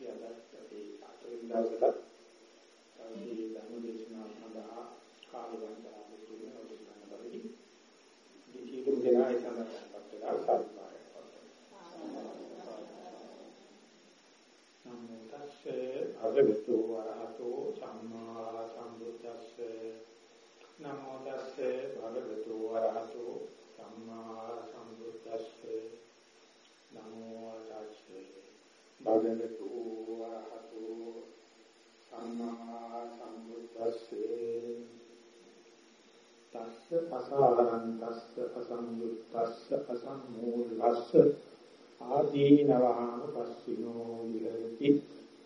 Yeah, that's the, after 2011. අසංයුත්තස්ස අසම්මූලස්ස ආදීනවහන පස්සිනෝ විහෙති.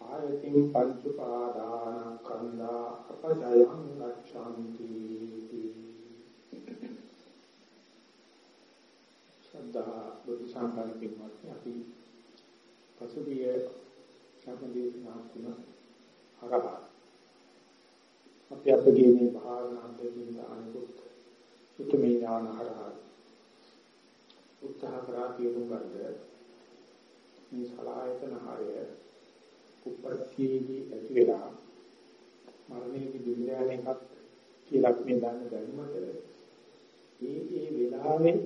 ආයතින් පංච පාදාන කන්දා අපජයං ගච්ඡanti. ශ්‍රද්ධා බුද්ධ සම්පන්න පින්වත්නි අපි පසුගිය සම්පදේශනා තුන හරහා අපි අපගේ මේ භාවනා දෙකින් අනුකූල සුතමේ ඥාන හරහා උත්සාහ කරා කියනු ගන්න මේ සලායතන හරය උපත්තියේදී ඇති වෙලා මරණයේදී දුර්ලභ එකක් කියලා මේ දන්න දැනුමට ඒ ඒ වෙලාවේ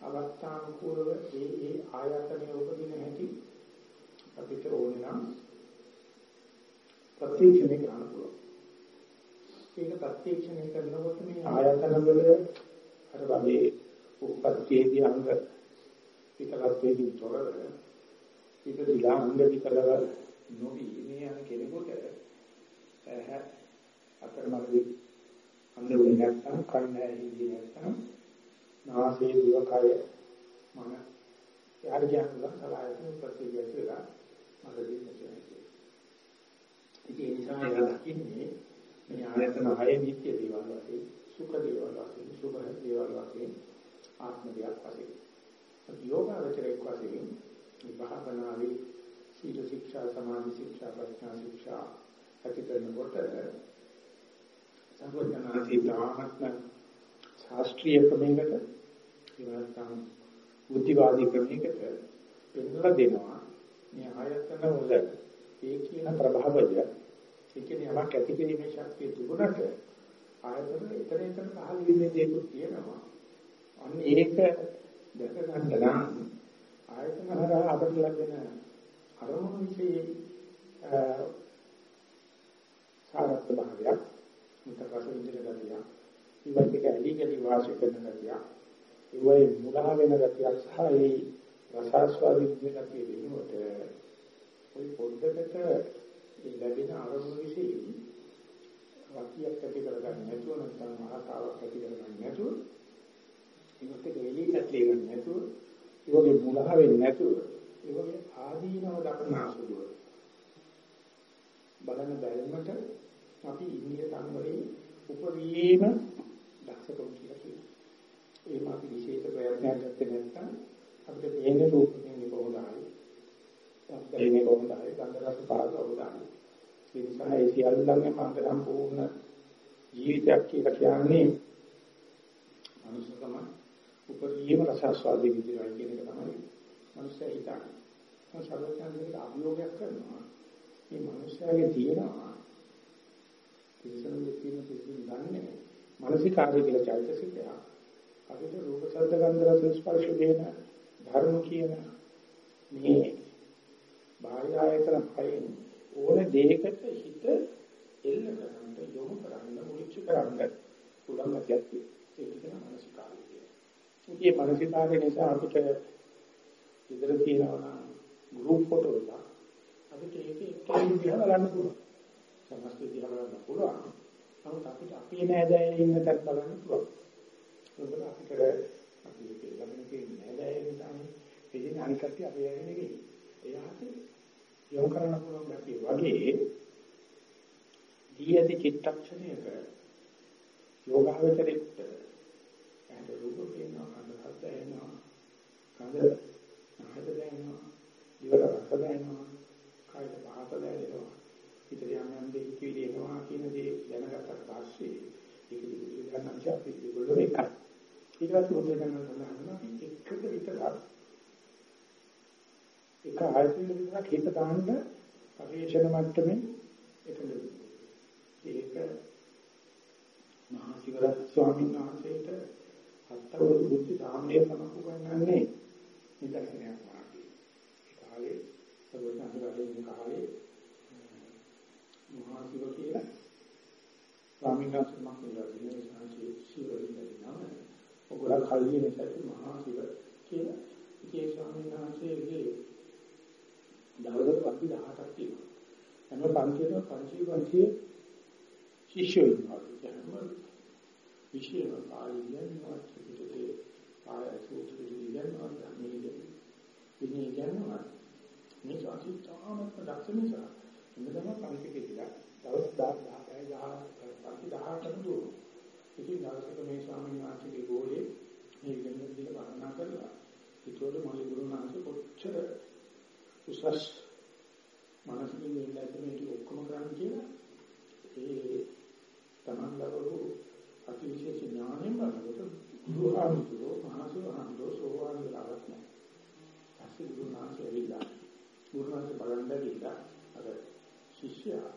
අවස්ථානුකූලව ඒ ඒ ආයතනයේ උපදින හැටි අපිට ඕනේ නම් ප්‍රත්‍යක්ෂණය කරන්න පුළුවන්. ඒක ප්‍රත්‍යක්ෂණය කරනකොට මේ ආයතන වල අර වගේ උපත්යේදී අංග විකලත්වයෙන් තොරව ඉපදිලා අංග විකලව නොවි මේ යන කෙනෙකුට අතරමඟදී අන්ධ වෙන්නේ නැත්නම් කන්න ඇහිදී නැත්නම් නාසයේ දිව කය මන යාර කියනවා සලායතන ප්‍රතිගත වෙලා මරදී නැති ඉතින් ඒ නිසා ඒක දකින්නේ මේ ආයතන හය නිත්‍ය දේවල් වශයෙන් සුඛ දේවල් වශයෙන් සුභ දේවල් වශයෙන් ආත්ම දෙයක් වශයෙන්. යෝගාවචරයක් වශයෙන් විභාවනාවේ සීල ශික්ෂා සමාධි ශික්ෂා ප්‍රඥා ශික්ෂා ඇති කරනකොට සර්වඥාන්සේ ධාමත්ම ශාස්ත්‍රීය ක්‍රමයකට එහෙම බුද්ධිවාදී ක්‍රමයකට පෙන්වලා දෙනවා. මේ ආයතන වල ඒ කියන ප්‍රභාවය ඒ කියන්නේ යමක් ඇති කිරීමේ ශක්තිය තිබුණට ආයතන ඊතර ඊතර පහළ වීමේ දේකුත් තියෙනවා. අන්න ඒක දැක ගන්න නම් ආයතන හරහා අපට ලැබෙන අරමුණු විශ්ේ සාරත් භාවයක් මුතකස විදිහට ගතිය ඉවත් එක ඇලි ගලි වාසය කරන ගතිය ඒවයි මුලා වෙන ගතියක් සහ ඒ රසාස්වාදී ගතිය වෙනුවට ওই පොඩ්ඩකට ඒ ලැබෙන අරමුණු વિશે වාක්‍යයක් ඇති කරගන්න නැතුව නැත්නම් ආතාවක් ඇති කරගන්න නැතුව ඒකට එළිය ඇති ගන්න නැතුව ඒ වගේ මුලා වෙන්නේ නැතුව ඒ වගේ ආදීනව දක්නාසුදුව බලන බැලමට අපි ඉන්දිය සංවරේ උපරිම දක්ෂකම් කියලා කියනවා. එහෙම අපි විශේෂ ප්‍රයත්නයක් ගත්තේ නැත්නම් අපිට මේන රූපයෙන් කොහොමදයි? සම්පූර්ණ කොහොමදයි? ගන්ධරස පාද කොහොමදයි? ඒ නිසා ඒ සියල්ලන්ගේ මන්ද සම්පූර්ණ ජීවිතයක් කියලා කියන්නේ මනුෂ්‍යකම උපරිම රසස්වාදී විදිහට කියන එක තමයි මනුෂ්‍යය හිතන්නේ. සර්වඥාන්ගේ අභියෝගයක් කරනවා. මේ මනුෂ්‍යයාගේ තියෙනවා තිරසනුගේ තියෙන පිළිතුරු දන්නේ මානසිකාරය කියලා චෛතසිකය. අපිට රූප ශබ්ද ගන්ධ රස ස්පර්ශ දෙන ධර්ම කියන මේ බාහිර ආයතන පහෙන් ඕන දෙයකට හිත එල්ල කරන්න යොමු කරන්න මුලිච්ච කරන්න පුළුවන් ගැතියි. ඒක කියන මානසිකාරය කියන්නේ. ඉතින් මේ මානසිකාරය නිසා අපිට ඉතර තියෙනවා ගෲප් ෆොටෝ එක අපිට ඒක එක්කෙනෙක් දිහා බලන්න පුළුවන්. සමස්ත දිහා බලන්න පුළුවන්. නමුත් අපිට අපේ නෑදෑයෝ ඉන්න තැන බලන්න පුළුවන්. මොකද අපිට අපි ළඟ තියෙන නෑදෑයෝ තමයි ඉතින් අනිත් කට්ටිය අපේ යන්නේ නෙවෙයි. එයාට යොමු කරන්න පුළුවන් ගැතිය වගේ දී ඇති චිත්තක්ෂණයක යෝගාවචරෙත් ඇහැට රූප පේනවා කන හද එනවා කඳ නහද දැනෙනවා ඉවර රස දැනෙනවා කායත පහත දැනෙනවා ඉතින් යම් යම් දේ කිවිලි එනවා කියන දේ දැනගත්තට පස්සේ ඒක දිගට ගන්න අපි ඒගොල්ලෝ එකයි. ඊට පස්සේ මොකද කරන්න සඳහන් එකක විතරක්. එක ආයතන විතරක් හිත දාන්න පරිේශන මට්ටමේ එකද ඒක මහා සිවරත් ස්වාමීන් වහන්සේට හත්වරු බුද්ධ සාමණේර සමකු ගන්නන්නේ නිදර්ශනයක් වාගේ ඒ කාලේ සර්වඥාන්සේ කාලේ මහා සිව කියලා ස්වාමීන් වහන්සේ මම කියලා දිනේ සංසී සිවරින් නම ඔගොල්ලෝ කල්ලි නිසා මහා සිව කියලා ඉතින් ස්වාමීන් වහන්සේගේ දවසට වත්ති 18ක් තියෙනවා. හැම පන්තියකම 500 500 ශිෂ්‍යයෝ ඉන්නවා. හැම විශේෂ පාළි කියනවා පිටේ ආය සූත්‍ර කියනවා ධර්මයේ විනය කියනවා මේ සාහිත්‍යමත් දක්ෂ නිසා ඉන්නදම පන්තිකේදීලා දවස් 10 10 පන්ති 18ක් දුවනවා. ඉතින් දවසක මේ ස්වාමීන් වහන්සේගේ ගෝලේ මේ ඉගෙන ගන්න වර්ණනා කරලා ඒතකොට මගේ ගුරුනාංශ කොච්චර උසස් මානසික නිලයිට මේක ඔක්කොම කරන්න කියලා ඒ තමන් ලබපු අතිවිශේෂ ඥාණයෙන් බලනකොට ගුරුහාමුදුරෝ මහසුරහාමුදුරෝ සෝවාන් වෙලාවක් නැහැ. පස්සේ ගුරුනාංශ ඇවිල්ලා ගුරුනාංශ බලන්න දීලා අර ශිෂ්‍යයා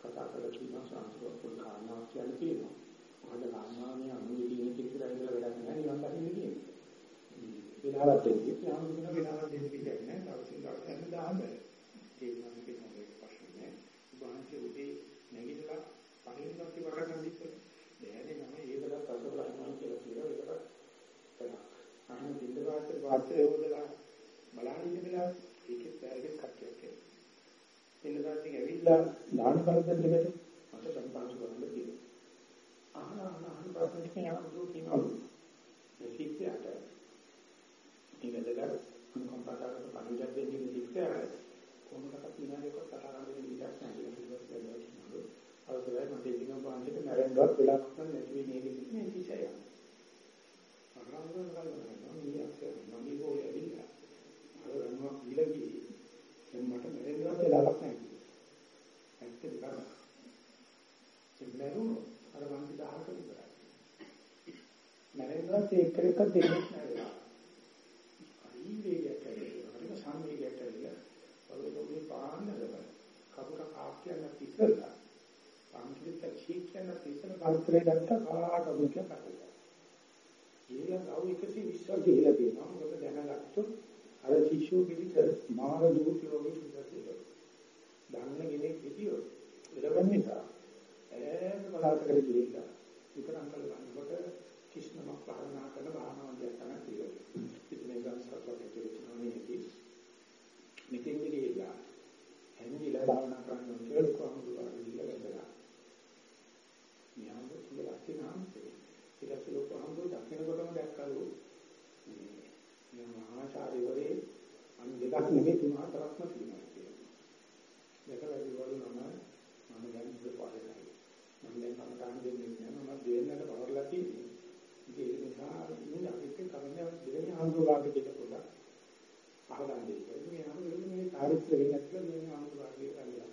කතා කරලා කියන සංස්කෘත පොඩ්කාරණාවක් කියලා කියනවා. මොකද රාමායන අනුවිදිනේ කියලා ඉඳලා වැඩක් නැහැ නිවන් දකින්න කියන්නේ. වෙලාවක් දෙන්නේ යාම කියන වෙලාවක් දෙන්න කියන්නේ නැහැ. තවසින් දවස් යන දාන්න. ඒ නම් කියන එක ප්‍රශ්නේ නෑ. උභාන්ති උදේ නැගිටලා පරිණත කිවරගෙන ඉතින් බෑනේ නම ඒකට අසබලනවා කියලා කියලා ඒකට අහන දින්දවාස්තර වාස්තර යෝදලා බලන්න ඉන්න වෙලාව ඒකේ පැයකට කට්ටියක් එනවා. එන්න දාටින් ඇවිල්ලා දාන කරදෙන්න දෙකට මට සම්පාදනය කරන්න තියෙනවා. අහන අහන අහන ප්‍රශ්න ටික යනවා කියනවා. ඒ ශික්ෂයට මේ වැදගත් අනුකම්පා කරන පණිවිඩයක් දෙන්නේ ශික්ෂයට කොහොමදකට විනාඩියක කතා කරන්න දෙයක් නැහැ කියලා කිව්වා. අවසරයි මට ඉතින් පාන්තික නැරෙන්නවත් වෙලාවක් නැති වෙන්නේ නේද මේ කිසය. අරහංගන කල්පනා මියක් මගේ ගෝලේ ඇවිල්ලා අර රණුවක් විලගි දැන් මට නැරෙන්නවත් වෙලාවක් නැහැ. ඇත්ත විතරයි. සිම්ලරු අර වන්ති 10ක විතරයි. නැරෙන්නවත් ඒක එක දෙන්නේ නැහැ. හරි වේගයක් ඇවිල්ලා හරිම සම්වේගයක් ඇවිල්ලා වලෝකේ පාන්නදම කපුට කාක්‍යන්න ඉස්සලා පන්තිට චීක්‍යන්න ඉස්සලා පන්තරේ ගත්ත කාටද කියලා කතා. ඊළඟ අවු 120 කියලා තියෙනවා. මොකද දැනගත්තොත් අර ශිෂ්‍යෝ පිළිත මාර දුරුපයෝගී ඉඳලා දන්න කෙනෙක් හිටියොත් ඉලවන්නේ නිසා ඈත බලකට ගිහිල්ලා විතරක් කරගන්නකොට කිෂ්ණමක් භාවනා කරන භාවනාවක් තමයි තියෙන්නේ. ඉතින් මේක සත්‍යයට කියනවානේ මෙතෙන් ගිහිල්ලා හැංගිලා භාවනා කරන්න කියලා කොහොමද කරන්නේ කියලා මියාඹ තුල ලක්ෂණාන්තේ ඊට පස්සේ ලොකහම්බු දකින්නකොටම දැක්කලු මේ මහාචාර්යවරේ අන් දෙකක් නෙමෙයි තුන හතරක්ම තියෙනවා කියලා. දැකලා ඉවරු නම මම දැන් ඉතින් පාඩේ මම දැන් කමටහන් දෙන්නේ නැහැ මම දෙන්නට පවර්ලා තියෙන්නේ. ඒක නිසා ඉන්නේ අපිට කවන්නේ දෙවෙනි ආන්දෝලනයක දෙක පොඩක් අහගන්න දෙන්න. මේ ආන්දෝලනේ මේ චාරිත්‍ර වෙන්නත් මේ ආන්දෝලනයේ කරලා.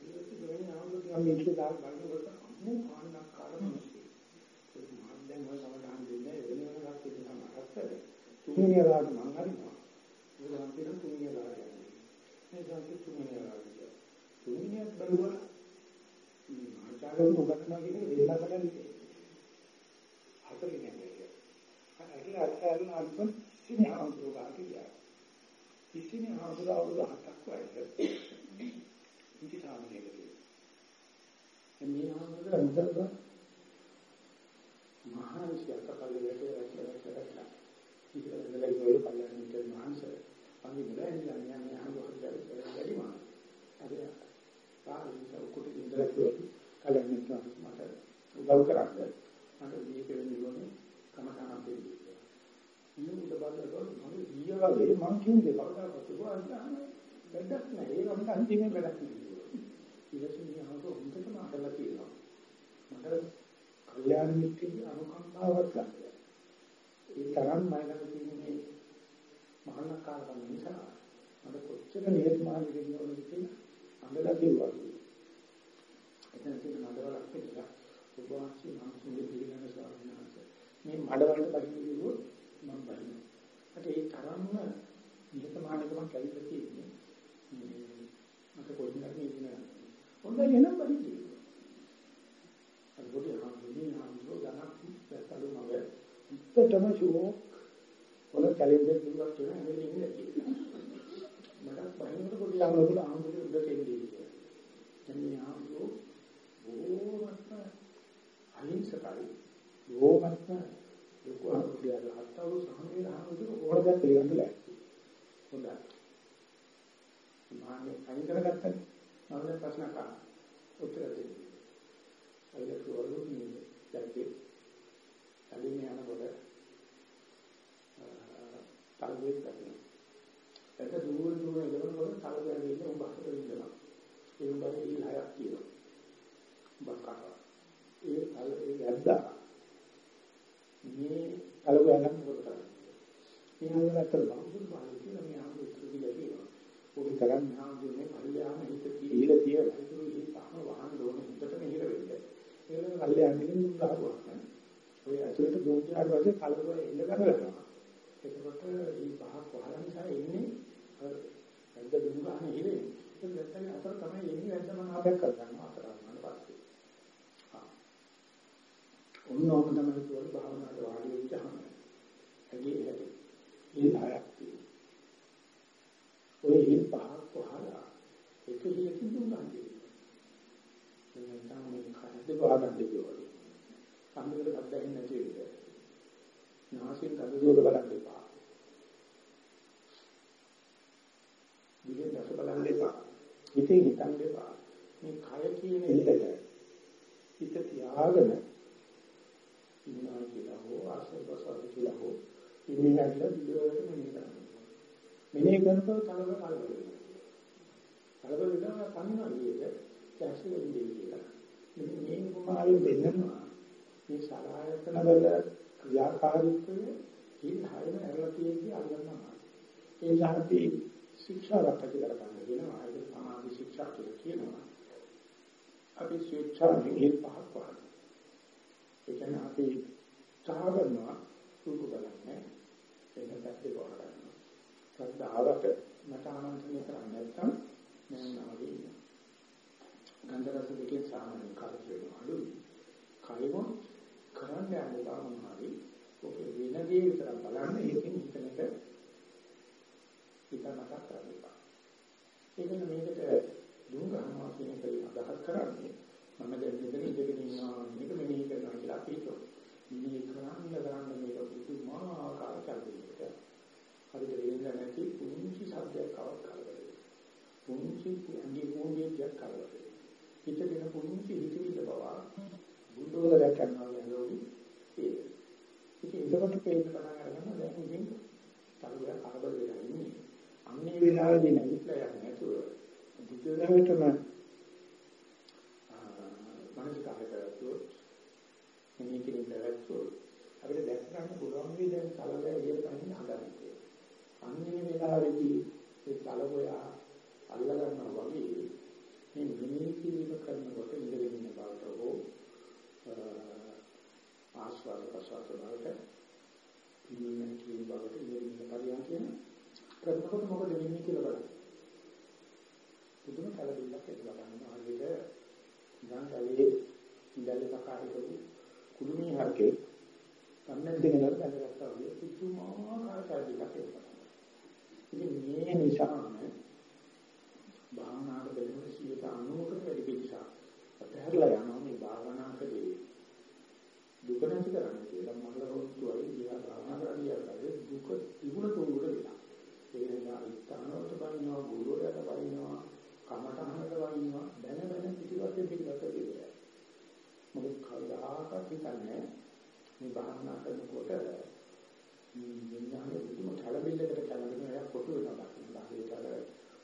ඊට පස්සේ දෙවෙනි ආන්දෝලනයේ මේක දාල් බලනකොට අමු ආනක්කාර මිනිස්සු. ඒක මම දැන් ඔය කමටහන් දෙන්නේ වෙන වෙනමක් තියෙන සමහරක්. තුන්වෙනි රාග මං හරිනවා. ඒක නම් කියන තුන්වෙනි රාගය. මේ සංකේත තුන්වෙනි රාගය. තුන්වෙනියක් බලුවා මේ ආචාර්යවරු උගන්වනවා කියන්නේ වෙනලා කරන්නේ. හතරෙන් යන්නේ. අර අර අර සිනේ ආන්දෝලන කියා. සිනේ ආන්දෝලන අවුරුදු හතක් වයස. ඉති සාමනේකදී. මේ ආන්දෝලන මුදල්ව මහා විශ්වාස කල්ලයට රැකලා ඉතින් ඒක වල පල්ලෙන් මහන්ස අනිත් නෑ නෑ නෑ ආන්දෝලන වැඩි මා. අද පාරිස උකට ඉඳලා කලින් මට උදව් කරන්නේ. මට දීක වෙන්නේ කමඨාන දෙන්නේ. ඉන්න උඩ බලනකොට මම ඊය වගේ මං කියන්නේ කවදාවත් උගන්වන්න වැඩක් නැහැ. ඒක මට අන්තිමේ වැඩක් නෙවෙයි. ඊටසේ මම හොඳටම අහලා තියෙනවා. මට කල්යාණ මිත්‍රගේ අනුකම්පාවක් ගන්න. ඒ තරම් මයිලක තියෙන්නේ මහානකාරකම නිසා මට කොච්චර නිහතමානී වෙන්න ඕනද කියලා අඳලා කිව්වා. එතන තියෙන මඩවලක් කියලා උපවාසී මහන්සිය පිළිගන්න ස්වාමීන් වහන්සේ. මේ මඩවලට බහින්න කිව්වොත් මම බහිනවා. ඒත් ඒ තරම්ම නිහතමානීකමක් මම කැවිලා තියෙන්නේ. මට කොහෙන්ද ඉන්නේ. හොඳයි එනම් බහිදී. අර පොඩි ආන්දුනේ ආන්දෝ දනක් දැක්කලු මගේ උත්තරම ෂෝක් වල කැලෙන්ඩර් දුන්නත් කියන හැම ඉන්නේ කියලා. මට බහිනකොට පොඩි ආන්දුල ආන්දුලේ උඩට එන්නේ කියලා. දැන් මේ ආන්දෝ බොහොමත්ම අහිංසකයි. බොහොමත්ම ලොකු ආන්දුලේ හත්තවරු සමහරවිට ආන්දුලේ ඕන දෙයක් පිළිගන්න ලෑස්ති. හොඳයි. මාන්නේ අයින් කරගත්තනේ. මම ප්‍රශ්න අහන්න. උත්තර දෙන්න. අයිල කවලු නින්නේ. දැක්කේ. කලින් යනකොට තල්වේ කරනවා. ඒක දුර දුර යනකොට තල්වේ ඉන්න උඹ හතර ඉන්නවා. ඒ උඹගේ ඉල් හයක් තියෙනවා. බක්කා. ඒ තල් ඒ මේ තල්වේ යනකොට කරන්නේ. මේ හංගකට බෞද්ධ බාහිර කියලා මේ උත්තර දීලා තියෙනවා. ඔබ තරම් නාමයේ පරියාම හිත තීල තියලා ඉතුරු ඉහි පහම වහන්න ඕන හිතට මෙහෙර වෙන්න. ඒක කල්යාණිකින් ගහුවා. ඔය ඇතුළට දුන්නාට පස්සේ කලබල එන්න කරලා. එතකොට මේ පහක් වහලා නිසා එන්නේ අර වැද්ද ගන්න ඉරේ. ඒක නැත්නම් අතර තමයි එන්නේ වැද්ද මනාපයක් කරගන්නවා අතර ගන්න පස්සේ. ආ. ඔන්නෝම තමයි කියන්නේ භාවනාවට වාඩි වෙච්චාම. ඇගේ ඇගේ. ඒ හයක් තියෙනවා. ඔය හිල් පහක් වහලා එක හිලකින් දුන්නාදී. එතන මේ කඩේ වහගන්න කිව්වා. සම්මුදට බද්දෙන්නේ නැති වෙන්නේ. නාසයෙන් දුර බලන්න එපා. දිවෙන් රස බලන්න එපා. හිතේ හිතන්න එපා. මේ කය කියන එකට හිත තියාගෙන ඉන්නවා කියලා හෝ ආශ්‍රවසාර කියලා හෝ ඉන්නේ නැත්නම් දිගට මෙහෙ කරනවා. මෙහෙ කරනකොට කලබල කලබල වෙනවා. කලබල වෙනවා කන්නඩියේද කැස්සේ වෙන්නේ කියලා. මේ කුමාරයෝ දෙන්නවා. මේ සලායතන වල ක්‍රියාකාරීත්වය හිල් හයම ඇරලා තියෙද්දි අල්ලන්නවා. ඒ ලාභි ශික්ෂාවක් ඇති කරගන්න වෙනවා. ඒක සමාධි ශික්ෂා කියලා කියනවා. අපි ස්වේච්ඡාවෙන් හිල් පහක් වහන. ඒ කියන්නේ අපි සාහගන්නවා රූප බලන්නේ. ඒක පැත්තේ වහන ගන්නවා. ශ්‍රද්ධාවට මට ආනන්දනය කරන්නේ නැත්නම් මම නාගේ ඉන්නවා. ගන්ධ රස දෙකේ සාමාන්‍ය කාර්ය වෙනවා අඩුයි. කයම කරන්න යන්න බාමහරි ඔකේ වෙන දේ විතර බලන්න ඒකෙන් හිතනක හිත මතක් කරගන්නවා. ඒකන මේකට දුම් ගන්නවා කියන එක අදහස් කරන්නේ මම දැන් මෙතන ඉඳගෙන ඉන්නවා මේක මෙනෙහි කරනවා කියලා අපි හිතුවා. මෙනෙහි කරන්න කරන්න මේක පුදුමාකාර චලනයකට. හරිද වෙන්න නැති පුංචි සබ්දයක් කවක් කරගන්න. පුංචි අංගේ මොහොතක් කරගන්න. හිතගෙන පුංචි හිතවිල්ල බව බුද්ධෝදයක් කරනවා නේද ඒක. ඉතින් ඒකට පේන්න පටන් අරගන්න දැන් ඉතින් තරුණ කරබල වෙලා ඉන්නේ. අන්නේ වෙලාවේදී නැගිටලා යන්නේ නැතුව බුද්ධෝදයටම මානසික ආයතනවලුත් මෙහි කිරීම පැවැත්වුවොත් අපිට දැක් ගන්න පුළුවන් මේ දැන් කලබල එළියට පනින්න හදන්නේ. අන්නේ වෙලාවේදී ඒ කලබල අල්ල ගන්නවා වගේ මේ මෙහි කිරීම කරනකොට ඉඳගෙන ඉන්න බවට හෝ ආස්වාද ප්‍රසවාස බවට පිළිවෙල කියන බවට ඉගෙන ගන්න කියන කරනකොට මොකද වෙන්නේ කියලා බලන්න. පුදුම කලබලයක් ඇති කරගන්නවා. හරියට නිකන් කලේ ඉඳලා පකාරේ කුළුමී හරකේ කන්නක් දෙකකට බැලගත්තා වගේ පුදුමාකාර කලබලයක් ඇති කරගන්නවා. ඉතින් මේ නිසාම භාවනාවට බැලුවොත් 90කට වැඩි පිටසක් අපහැරලා යනවා මේ භාවනාවකදී දුක නැති කරන්නේ කියලා මල රොත්තුවයි කියලා භාවනා කරන්නේ දුක තිබුණ තුරුට වෙලා. ඒ නිසා ඉස්තානවලට බයිනවා, ගුරුවරයාට බයිනවා, කමඨහනට බයිනවා, දැන දැන පිටිපස්සේ පිටිපස්සේ දෙවිලා. මොකද කවදාකවත් හිතන්නේ මේ භාවනා කරනකොට විඥානයේ පුදුම කලබලයකට කලබල වෙනවා කොටු වෙනවා. බාහිරට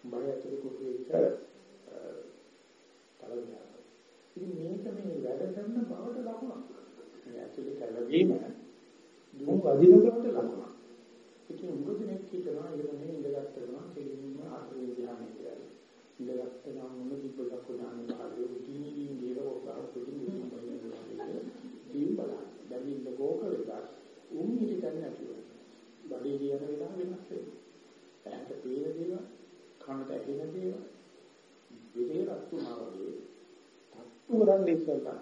බය ඇතුළේ කොටු වෙච්ච කලබලයක්. ඉතින් මේක මේ වැඩ කරන බවට ලකුණක්. මේ ඇතුලේ කැළවීම දුම් වදිනකොට ලකුණක්. ඉතින් උගදිනෙක් කියනවා ඉරනේ ඉඳගත්ත ගමන් කෙලින්ම ආශ්‍රය ධ්‍යානය කියලා. ඉඳගත්ත ගමන් මොන දිබ්බලක් ඥාන භාගය උදීනී දේව ඔක්කාර ඕක වෙලා උන් ඉති ගන්න නැතුව. බඩේ කියන වෙලාව වෙනස් වෙනවා. ඇහැට පේන දේවල්, කනට ඇහෙන දේවල්, විදේ රත්තුනා වගේ තත්තු කරන්නේ ඉස්සල්ලා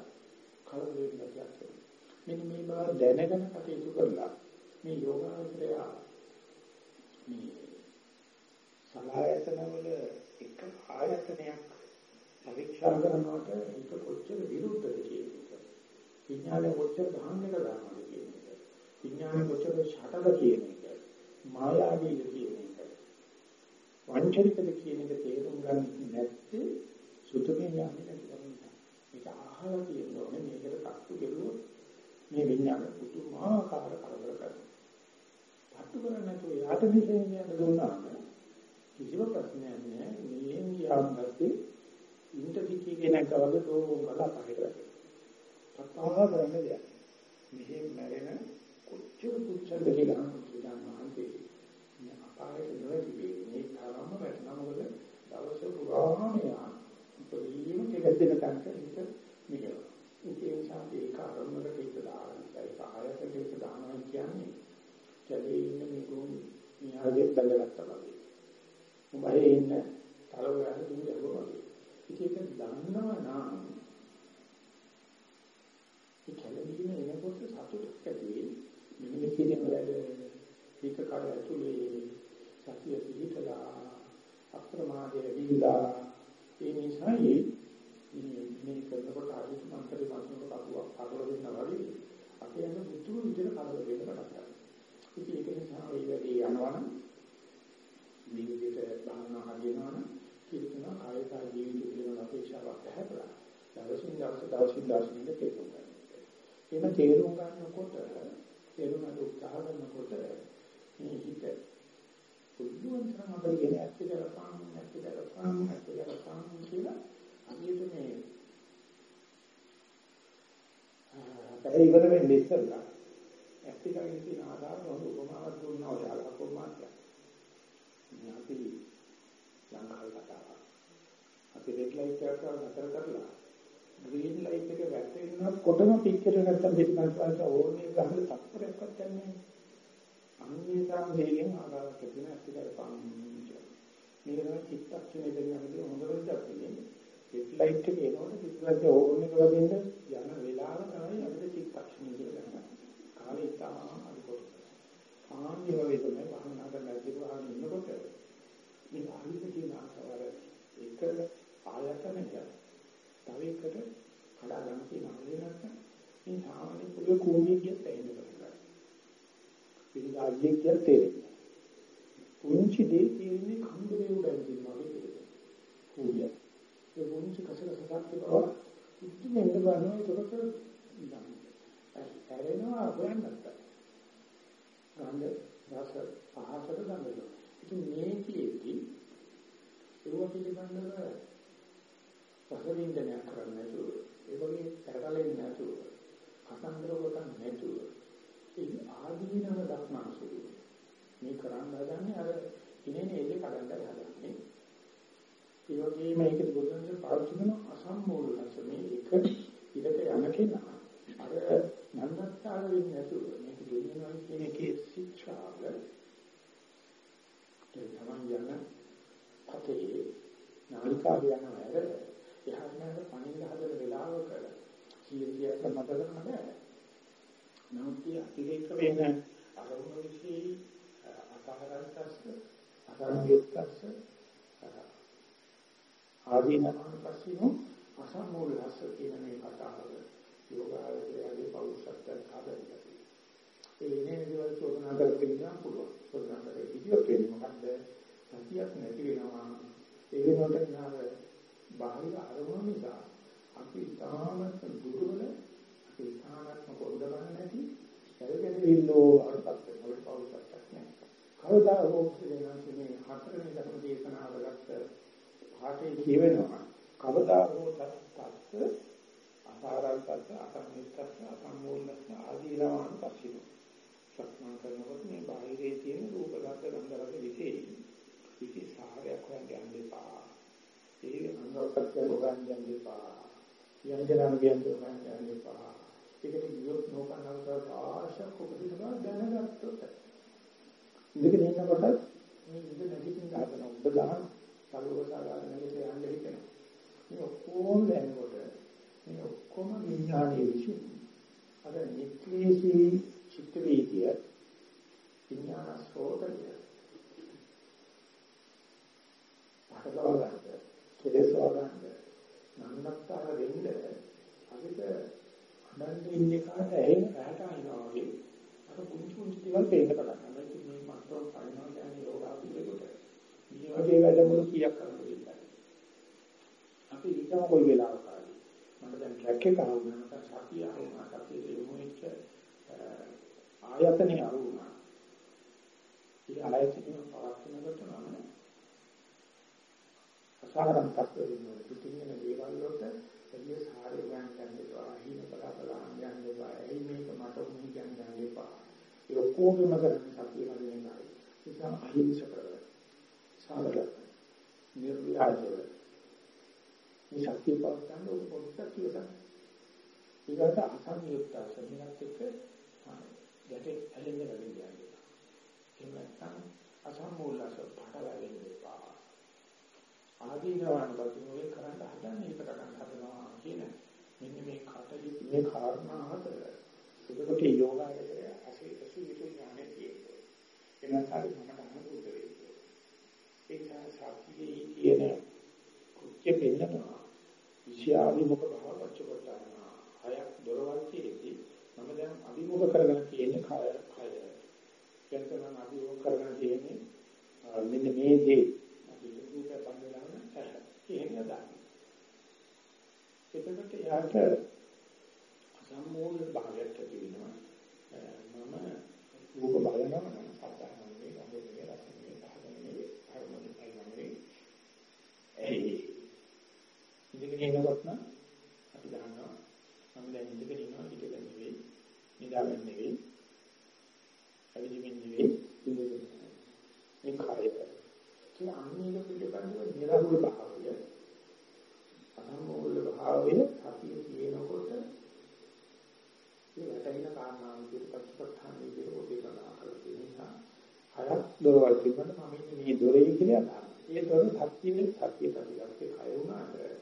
කලබල වෙන්න කියලා. මෙන්න මේ බව දැනගෙන කටයුතු කරලා මේ යෝගාවචරය මේ සලායතන වල එක ආයතනයක් පරීක්ෂා කරනකොට ඒක කොච්චර විරුද්ධද කියන්නේ විඥානය කොච්චර ධාන්නක දානවද කියන එක. විඥානය කොච්චර ෂටද කියන එක. මායාවීද කියන එක. වංචනිකද කියන එක තේරුම් ගන්න නැත්නම් සුතමේ යන්නේ නැති මේක අහලා තියෙන්න ඕනේ මේකට තක්තු කෙරුවොත් මේ විඥාන පුදුමාකාර කරදර කරනවා. තක්තු කරන්නේ නැතුව යාට දිශෙන් යන දුන්නාම කිසිම ප්‍රශ්නයක් නැහැ. මේ යාම්පස්සේ ඉන්ටර්විකි කෙනෙක් වගේ දෝම් වල පහකට. තත්තාව කරන්නේ දෙයක්. මෙහෙම මැරෙන කොච්චර පුච්චද කියලා හිතන්න මහන්සිය. මේ අපායේ නොවි මේ තරම වෙනවා මොකද දවස පුරාම යා උපදීම කෙලෙස් දෙන තැනක හිත මිදෙනවා. ඒ නිසා ඒක අරමුණකට හිත දානවා. ඒක ආයතනයකට හිත දානවා කියන්නේ කැලේ ඉන්න මේ ගොන් මියාගේ බැලගත්තා වගේ. උඹේ ඉන්න තරව යන දුර වගේ. ඒක දන්නවා නම් ඒ කැලේදීම එනකොට සතුටක් ඇති වෙයි. මෙන්න කියන වැඩ ඒක කර ඇතුලේ සතිය පිළිතලා අප්‍රමාදයේ දීලා ඒ නිසායි මේ කරනකොට ආයුෂ මන්ත්‍රේ මාත්‍රක කපුවක් කපල දෙන්නා වගේ අපි යන මුතු විදිහට කලබල වෙන්න පටන් ගන්නවා. ඉතින් ඒක නිසා මේ වැඩේ යනවනම් මේ විදිහට භාවනා හරියනවනම් කිසිම කායික ජීවිත පිළිබඳ අපේක්ෂාවක් නැහැ. දවසින් දවස දවසින් දවස ඉඳ තේරුම් ගන්න. එහෙම තේරුම් ගන්නකොට තේරුම් ගන්න උත්සාහ කරනකොට මේ හිත පුදුමන තරම් අපිට ගෙන ඇත්තට කරපම් ඇත්තට කරපම් ඇත්තට කරපම් කියලා අනිත් මේ අපේ ඉවර වෙන්නේ ඉස්සෙල්ලා ඇත්තටම තියෙන ආදාන වල උපමාවක් දුන්නා ඔයාලා කොහොමද මේ අපි ලංකාවේ කතාව අපි රෙඩ් ලයිට් එකක් නතර කරලා ග්‍රීන් ලයිට් එක වැටෙනකොට කොටම පිච්චර නැත්තම් පිටිපස්සට ඕනේ ගහලා තත්පරයක්වත් යන්නේ අනිවාර්යයෙන්ම වේගෙන් ආදාවක් තියෙන ඇත්තට පාන්න මේක තමයි චිත්තක්ෂණය දෙන්නකදී හොඳට දැක්කේ රෙඩ් ලයිට් එක එනකොට පිටිපස්සේ ඕනේ එක වදින්න යන වෙලාව තමයි අපිට චිත්තක්ෂණය කියලා ගන්න. කාලේ තාම අනිකොට. ආන්නේ වගේ තමයි වහනා කරලා වහන ඉන්නකොට මේ ආයුධ කියන ආකාර එක ආයතනයක් තව එකට කඩා ගන්න තියෙනවා නැත්නම් මේ සාමාන්‍ය පොළොවේ කෝණිය කියත් බෑ. පිළිගාජිය කියත් තේරෙන්නේ. පුංචි දේ තියෙන්නේ කඳුලේ උඩින් තියෙනවා වගේ. කෝණිය. ඒ පුංචි කසල කරනවා. ඉතින් එන්න බලනවා ඒකට. ඇරෙනවා හොයන්නත්. ගන්ධ රස පහසට ගන්නවා. ඉතින් මේ කීයේදී ඒව පිළිබඳව සහවින්දනය කරන්නේ නැතුව ඒ වගේ කරකලෙන්නේ නැතුව කතන්දර ගොතන් නැතුව ආදීනව දක්නාසු මේ කරන්න හදන්නේ අර ඉන්නේ ඒක කඩන්න හදන්නේ. ඒ වගේම මේක බුදුන්සේ පාවිච්චි කරන අසම්මූල රස මේ එක ඉලක යන කෙනා අර නන්නත්තර වෙන්නේ නැතුව මේක දෙන්නවා කියන එකේ ශික්ෂාව ඒ තමයි යන පතේ නාලිකාව යන වැඩ එහාට මෙහාට පණින්න හදන වෙලාවක කීයක මත කරන්න බෑ. නමුත් අතිරේක වෙන අරමුණු විශ්ේ අසහරන්තස්ස අසංයුක්තස්ස ආදීනමන පස්සිනු අසම්මූලස්ස කියන මේ කතාව යෝගාවචරයේ පෞරුෂත්වයට හදන්න. ඒ ඉන්නේ දේවල් චෝදනා කරගෙන පුළුවන්. චෝදනා කරේ ඉතියොත් වෙන්නේ මොකද්ද? සතියක් නැති වෙනවා. ඒ වෙනකොට නාර බාහිර අරමුණු නිසා අපි තාමත් දුකවල අපි තාමත් පොඩ ගන්න නැති සැලකෙල්ලෝ අරපත් වෙනවා පෞසක්ක් නැහැ. කවදා හෝ මේ හතරවෙනි ධර්ම දේශනාව ගත්ත පාඩේ කියවෙනවා. කවදා හෝ තත්ත්ව අසාරල්පත් අසම්මිතත් අසම්මූලත් ආදීනවන් පස්සිනු. සක්මන් කරනකොට මේ බාහිරේ තියෙන රූප ගන්ධ ගන්ධ රස විශේෂ විශේෂ සාහරයක් හොයන්න යන්න එපා. ඒ අංගවකත් යෝගාන් යන්න එපා. යංජනන් කියන්න යන්න එපා. ඒකට වියොත් නොකනවත ආශක් උපදිනවා දැනගත්තොත්. ඉඳගෙන ඉන්නකොට මේ ඉඳ නැගිටින්න හදන උඹ ගන්න සලෝක සාගාර නැගිට යන්න හිතෙනවා. මේ ඔක්කොම දැනකොට මේ විඥානයේ විසින් අර නික්ලේශී චිත්ත වේදිය විඥාන ස්රෝතය පහදවා ගන්න කෙලෙස් වගන්න නන්නත්තර වෙන්න අපිට අනන්ත ඉන්නේ කාට ඇහෙන ඇහැට අයිනවා වගේ අර කුංචු කුංචු දේවල් පේන්න පටන් ගන්නවා ඉතින් මේ මත්තර පයින්නවා කියන්නේ යෝගාපිරේකට මේ වගේ වැඩමුළු කීයක් කරන්න අපි හිතමු කොයි වෙලාවක මට දැන් ට්‍රැක් එක ආවම නැත්නම් සතිය ආවම සතියේ යොමු වෙච්ච ආයතනේ ආවම ඒ ආයතනේ පවත්නකොට මම අසාරම් තත්ත්වෙ පිටින් යන දේවල් වලට එළිය සාරේ ගන්න ගන්න එපා හිම බලා බලා යන්න එපා එයි මේක මට උන් කියන්න යන්න එපා ඒ ඔක්කොගේම කරන්නේ සතිය මැදින් නයි නිසා අහිංසක සාරල නිර්ව්‍යාජව මේ ශක්තිය පවත්වන්න ඕක පොඩ්ඩක් ඉවසන්න. ඊගාට අසංයුක්ත සම්මිනත් එක්ක ගැටේ ඇලෙන්න වැඩි යනවා. එහෙම නැත්නම් අසම්මූලස පටලැවෙන්න එපා. ආදීනවන් වතුනේ කරන්න හදන්නේ ඒක කරන්න හදනවා කියන මෙන්න මේ කටයුතු මේ කාරණා හතර. ඒකට යෝගාවචරය අසේ අසු විතු ඥානෙ තියෙනවා. එනසාරි මම අනුභව වෙන්නේ. ඒක සාක්ෂියේ තියෙන කුච්ච පෙන්නනවා. විෂයාවිමුඛ භාව වච්චපට්ඨාන හයක් දොරවල් තියෙද්දි මම දැන් අභිමුඛ කරගෙන තියෙන්නේ කය කය. කියන්තනම් අභිමුඛ කරගෙන තියෙන්නේ මෙන්න මේ දේ. අපි රූපය පන්නලාම එහෙම දාන්න. එතකොට යාට සම්මූල භාවයක් ඇති වෙනවා මම රූප බලනවා නම් සත්‍යමනේ ගම්බුනේ රසනේ පහදනේ අරමුණේ අයිමනේ එහේ ඉඳගෙන ඉනකොට නම් අපි දන්නවා මම දැන් ඉඳගෙන ඉන්නවා හිතගෙන නෙවෙයි නිදාගෙන නෙවෙයි අවිදිමින් නෙවෙයි ඉඳගෙන මේ කාර්යය කියන අන්නේක පිටපන්දුව නිරහුල් භාවය අනමෝල භාවය අපි කියනකොට ඒ වැටෙන කාරණා විදිහට පච්චපඨාන විදිහට ඔබේ සඳහන් කරලා තියෙන නිසා හයක් දොරවල් පිළිබඳ මම මේ දොරේ කියලා ගන්නවා. ඒ දොර සත්‍යනේ සත්‍ය ප්‍රතිගතේ කය වුණාට අපි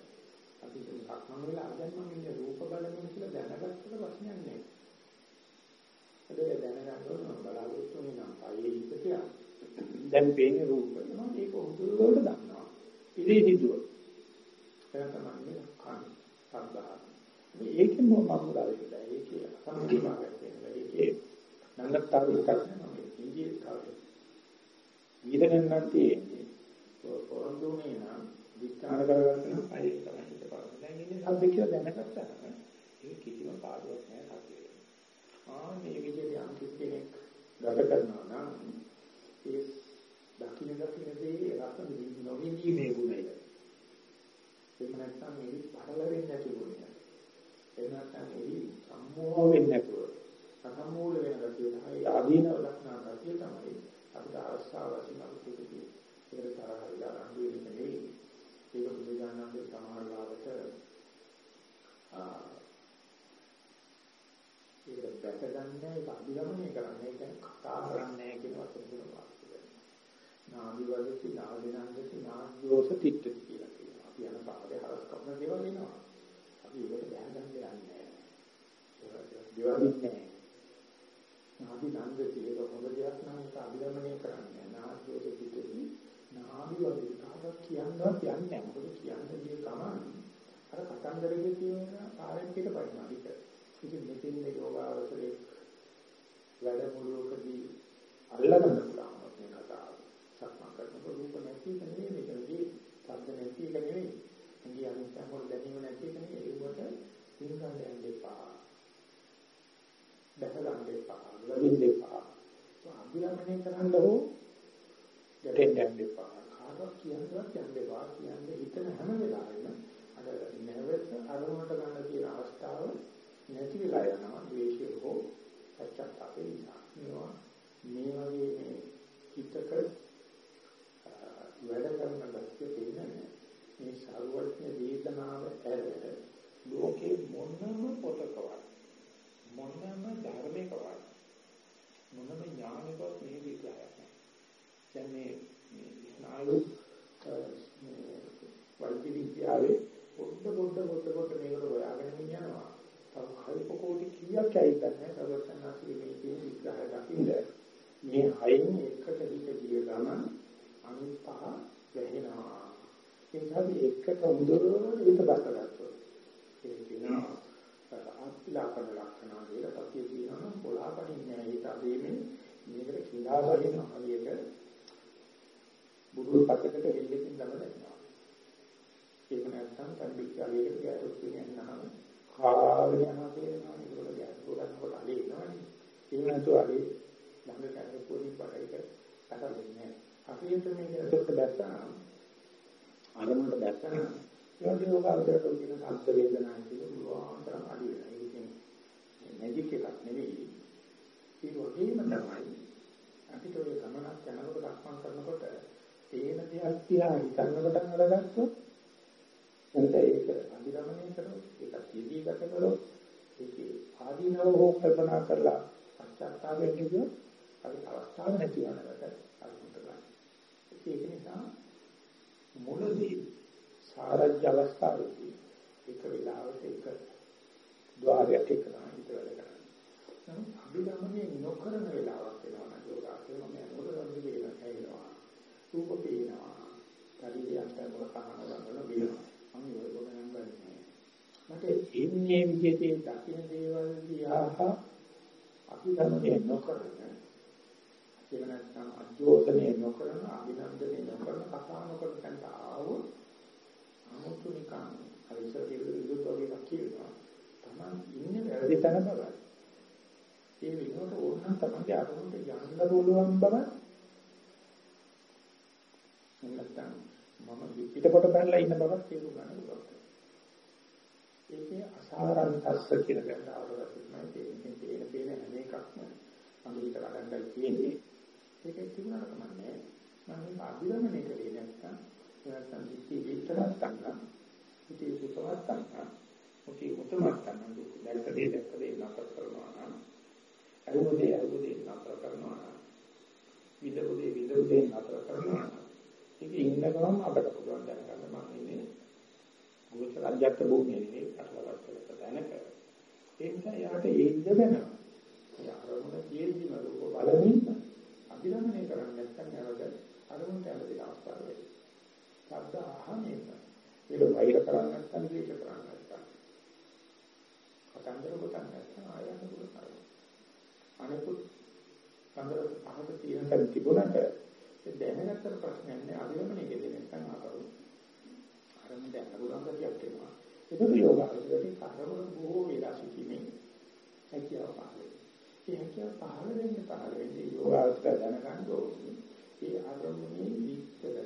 සක්මන් වෙලා දැන් මම ඉන්නේ රූප බලමින් කියලා දැනගත්තට ප්‍රශ්නයක් නෑ. ඒක දැනගන්න ඕන බලාපොරොත්තු වෙනා පයේ හිත කියලා. දැන් පේන්නේ රූප. මම ඒක උදුරවලට දන්නවා. ඉලි හිතුව. ඒක තමයි කන් සම්බාහ. මේකෙන් මම මුලාවෙලා ඒකේ සම්පූර්ණයක් වෙනවා. ඒකේ නන්නත්තර එකක් නෙමෙයි. ඉන්දිය කාර්යය. ඊදෙන් නම් තියෙන්නේ පොරොන්දුනේ නම් විස්තර කරගන්න නම් අය තමයි දැන් ඉන්නේ සද්ද කියලා දැනගත්තා ඒක කිසිම පාඩුවක් නෑ සද්දේ. ආ මේ විදිහට යම් කෙනෙක් ගත කරනවා නම් ඒ දකින්න දකින්න දේ රස නොවිඳී මේ ගුණය. ඒක නැත්නම් මේ පරල වෙන්නේ නැති ගුණය. ඒක නැත්නම් මේ සම්මෝහ වෙන්නේ නැතුව සම්මූල වෙන ගතිය තමයි ආදීනව ලක්ෂණ ගතිය තමයි අපිට අවස්ථාව වශයෙන් අපිට තියෙන්නේ. ඒකට තරහ වෙලා රණ්ඩු වෙන්නේ නෙවෙයි. ඒක බුදුදානන්ගේ සමහර ලාවට ඒක දැක ගන්න ඒක අභිගමනය කරන්නේ ඒක කතා කරන්නේ කියන වචන තුන පාවිච්චි කරනවා. නාදි වලති නාදිනන්දති නාද්‍යෝස තිට්ඨති කියලා කියනවා. අපි යන පාඩේ හරස් කරන දේවල් එනවා. අපි ඒකට දැනගන්න යන්නේ නැහැ. දේවල් ඉන්නේ නාදි නන්දති ඒක හොඳ දෙයක් නම් ඒක අභිගමනය කරන්නේ නාද්‍යෝස තිට්ඨති නාදි වලති කාටවත් කියන්නවත් යන්නේ නැහැ. මොකද කියන්නේ ගිය ගමන් අර කතන්දරයේ තියෙන පාරෙන් පිට පයින්නවා විතර. ඉතින් මෙතෙන් මේ යෝගාවචරයේ වැඩමුළුවකදී අල්ලගන්න පුළුවන් මේ කතාව. සක්මන් කරනකොට රූප නැති එක නෙවෙයි මේකදී ශබ්ද නැති එක නෙවෙයි. ඉන්දිය අනිත්‍යම වල දැනීම නැති එක නෙවෙයි. ඒකට ඉන්කම් දෙන්න එපා. දැකගන්න එපා. ලබින්න එපා. අභිරමණය කරන්න හෝ ගැටෙන්න එපා. කාටවත් කියන්නවත් යන්න එපා. කියන්නේ හිතන හැම වෙලාවෙම අර නැවත අරමුණට ගන්න තියෙන අවස්ථාව නැති වෙලා යනවා ද්වේෂය හෝ පශ්චාත්තාපේ නිසා මේවා මේ වගේ මේ හිතක වැඩ කරන ගැස්කේ තියෙන මේ සර්වඥ වේදනාව ඇර ලෝකේ මොනම පොතකවත් මොනම ධර්මයකවත් මොනම ඥානකවත් මේ විග්‍රහයක් නැහැ. දැන් මේ මේ ස්නායු වෛද්‍ය විද්‍යාවේ පොඩ පොඩ පොඩ පොඩ මේකට හොයාගෙන යනවා. තව සර්වඥාසිකේ මේ කියන විග්‍රහය දකින්න මේ හයෙන් එකට හිත ගිය ගමන් අනිත් පහ වැහෙනවා. ඒ නිසා එකට හොඳට හිත බස්සගත්තොත් ඒ කියනවා ආත්ිලාපන ලක්ෂණ කියලා සතිය කියනවා බොලාපනින්නේ හිත අදීමේ මේකට කිලා බහින හරියට බුදු පතකට හෙල්ලකින් ළමනවා. ඒක නැත්තම් පරිවික් අලියකට ගෑරුත් කියනහම කාගෙන යනවා කියනවා ඒකවල ගැටලුව ගන්නකොට අලි එනවනේ ඒ නැතුව අලි ළඟ කැට පොඩි පඩේක කටලෙන්නේ අපිට මේක ඇතුළට දැක්කම අරමුණට දැක්කම ඒ වගේ ඔබ කියන සද්ද වේදනා කියන පුළුවන් අඩු වෙනවා ඒක කියන්නේ මැජික් එකක් නෙවෙයි ඒ වගේම තමයි අපිට ඔය ගමනක් යනකොට ලක්මන් කරනකොට තේන දෙයක් තියා හිතන්න පටන් අරගත්තොත් එතන ඒක අභිරමණය කරොත් ඒක සියදී ගත කරොත් ඒකේ ආදීනව හෝ කල්පනා කරලා පශ්චාත්තාපයෙන් කියොත් අපි අවස්ථාව නැති වෙනකට අරුමුට ගන්න. ඒක නිසා මුලදී සාරජ්‍ය අවස්ථාවේදී එක වෙලාවට එක ద్వාරයක් එක හිත වැඩ කරනවා. නමුත් අභිරමණය නොකරන වෙලාවක් වෙනවා නම් යෝගාචරය මම මොකද කරන්නේ කියලා කියනවා. රූප පේනවා. ශරීරයට මොකක් කරනවා බලනවා. මම ඔය ගොඩ නම් ගන්නෑ. මට එන්නේ විදිහේ දකින්න දේවල් දිහා අපි ධර්මයේ නොකරන ඒක නැත්නම් අජෝතනේ නොකරන අභිනන්දනේ නොකරන කතා නොකරන තැනට ආව 아무තු නිකන් අරිසර විරුද්ධ වගේ කියනවා. Taman ඉන්නේ වැරදි තැන බවයි. ඒ විනෝඩ ඕනනම් තමයි අරමුණට යන්න පුළුවන් බව නැත්නම් මම පිටපොට බැලලා ඉන්න බවක් තේරුම් ගන්න පුළුවන්. ඒකේ අසාරන්තස්ස කියලා ගන්න අවශ්‍යයි. තේරෙන්නේ තේරෙන තේරෙන හැම එකක්ම මම හිත ගන්නයි කියන්නේ. ඒක තිබුණාට කමන්නේ. මම මේක අභිරමණය කරේ නැත්නම් නැත්නම් දිට්ඨි විතරක් ගන්න. ඉතින් සුතවත් ගන්න. ඔකේ උතමත් ගන්න දුක. දැක්කදී දැක්කදී නතර කරනවා නම් අරුමුදේ අරුමුදේ නතර කරනවා නම් විදෝදේ විදෝදේ නතර කරනවා නම් ඒක ඉන්න ගමන් අපට පුළුවන් දැනගන්න මම ඉන්නේ ගෝචර අජත්ත භූමියේ නෙවෙයි අටලවස්තක තැනක. ඒ නිසා යාට ඒ ඉඳ වෙනවා. ඒ අරමුණ තියෙද්දිම රූප බලමින් අභිරමණය කරන්නේ නැත්නම් යාවද අරමුණට යන දේ අවස්ථාව වෙයි. ශබ්ද අහන්නේ ඒක වෛර කරන්නේ නැත්නම් ද්වේෂ කරන්නේ නැත්නම්. කතන්දර කොටන්නේ නැත්නම් ආයත පුළුවන්. අනිකුත් කන්දර අහක තියෙන තැන තිබුණාට දැනගත්තට ප්‍රශ්නයක් නෑ අභිරමණය කෙරේ නැත්නම් ආපහු අරමුණ දැනග පුළුවන් ගතියක් එනවා ඒක යෝගාවචරයේ කාර්යවල බොහෝ වෙලා සිටීමේ හැකියාව පහළ ඒ හැකියාව පහළ වෙන්නේ පහළ වෙන්නේ යෝගාවචරය දැනගන්න ඕනේ. ඒ අරමුණේ විස්තර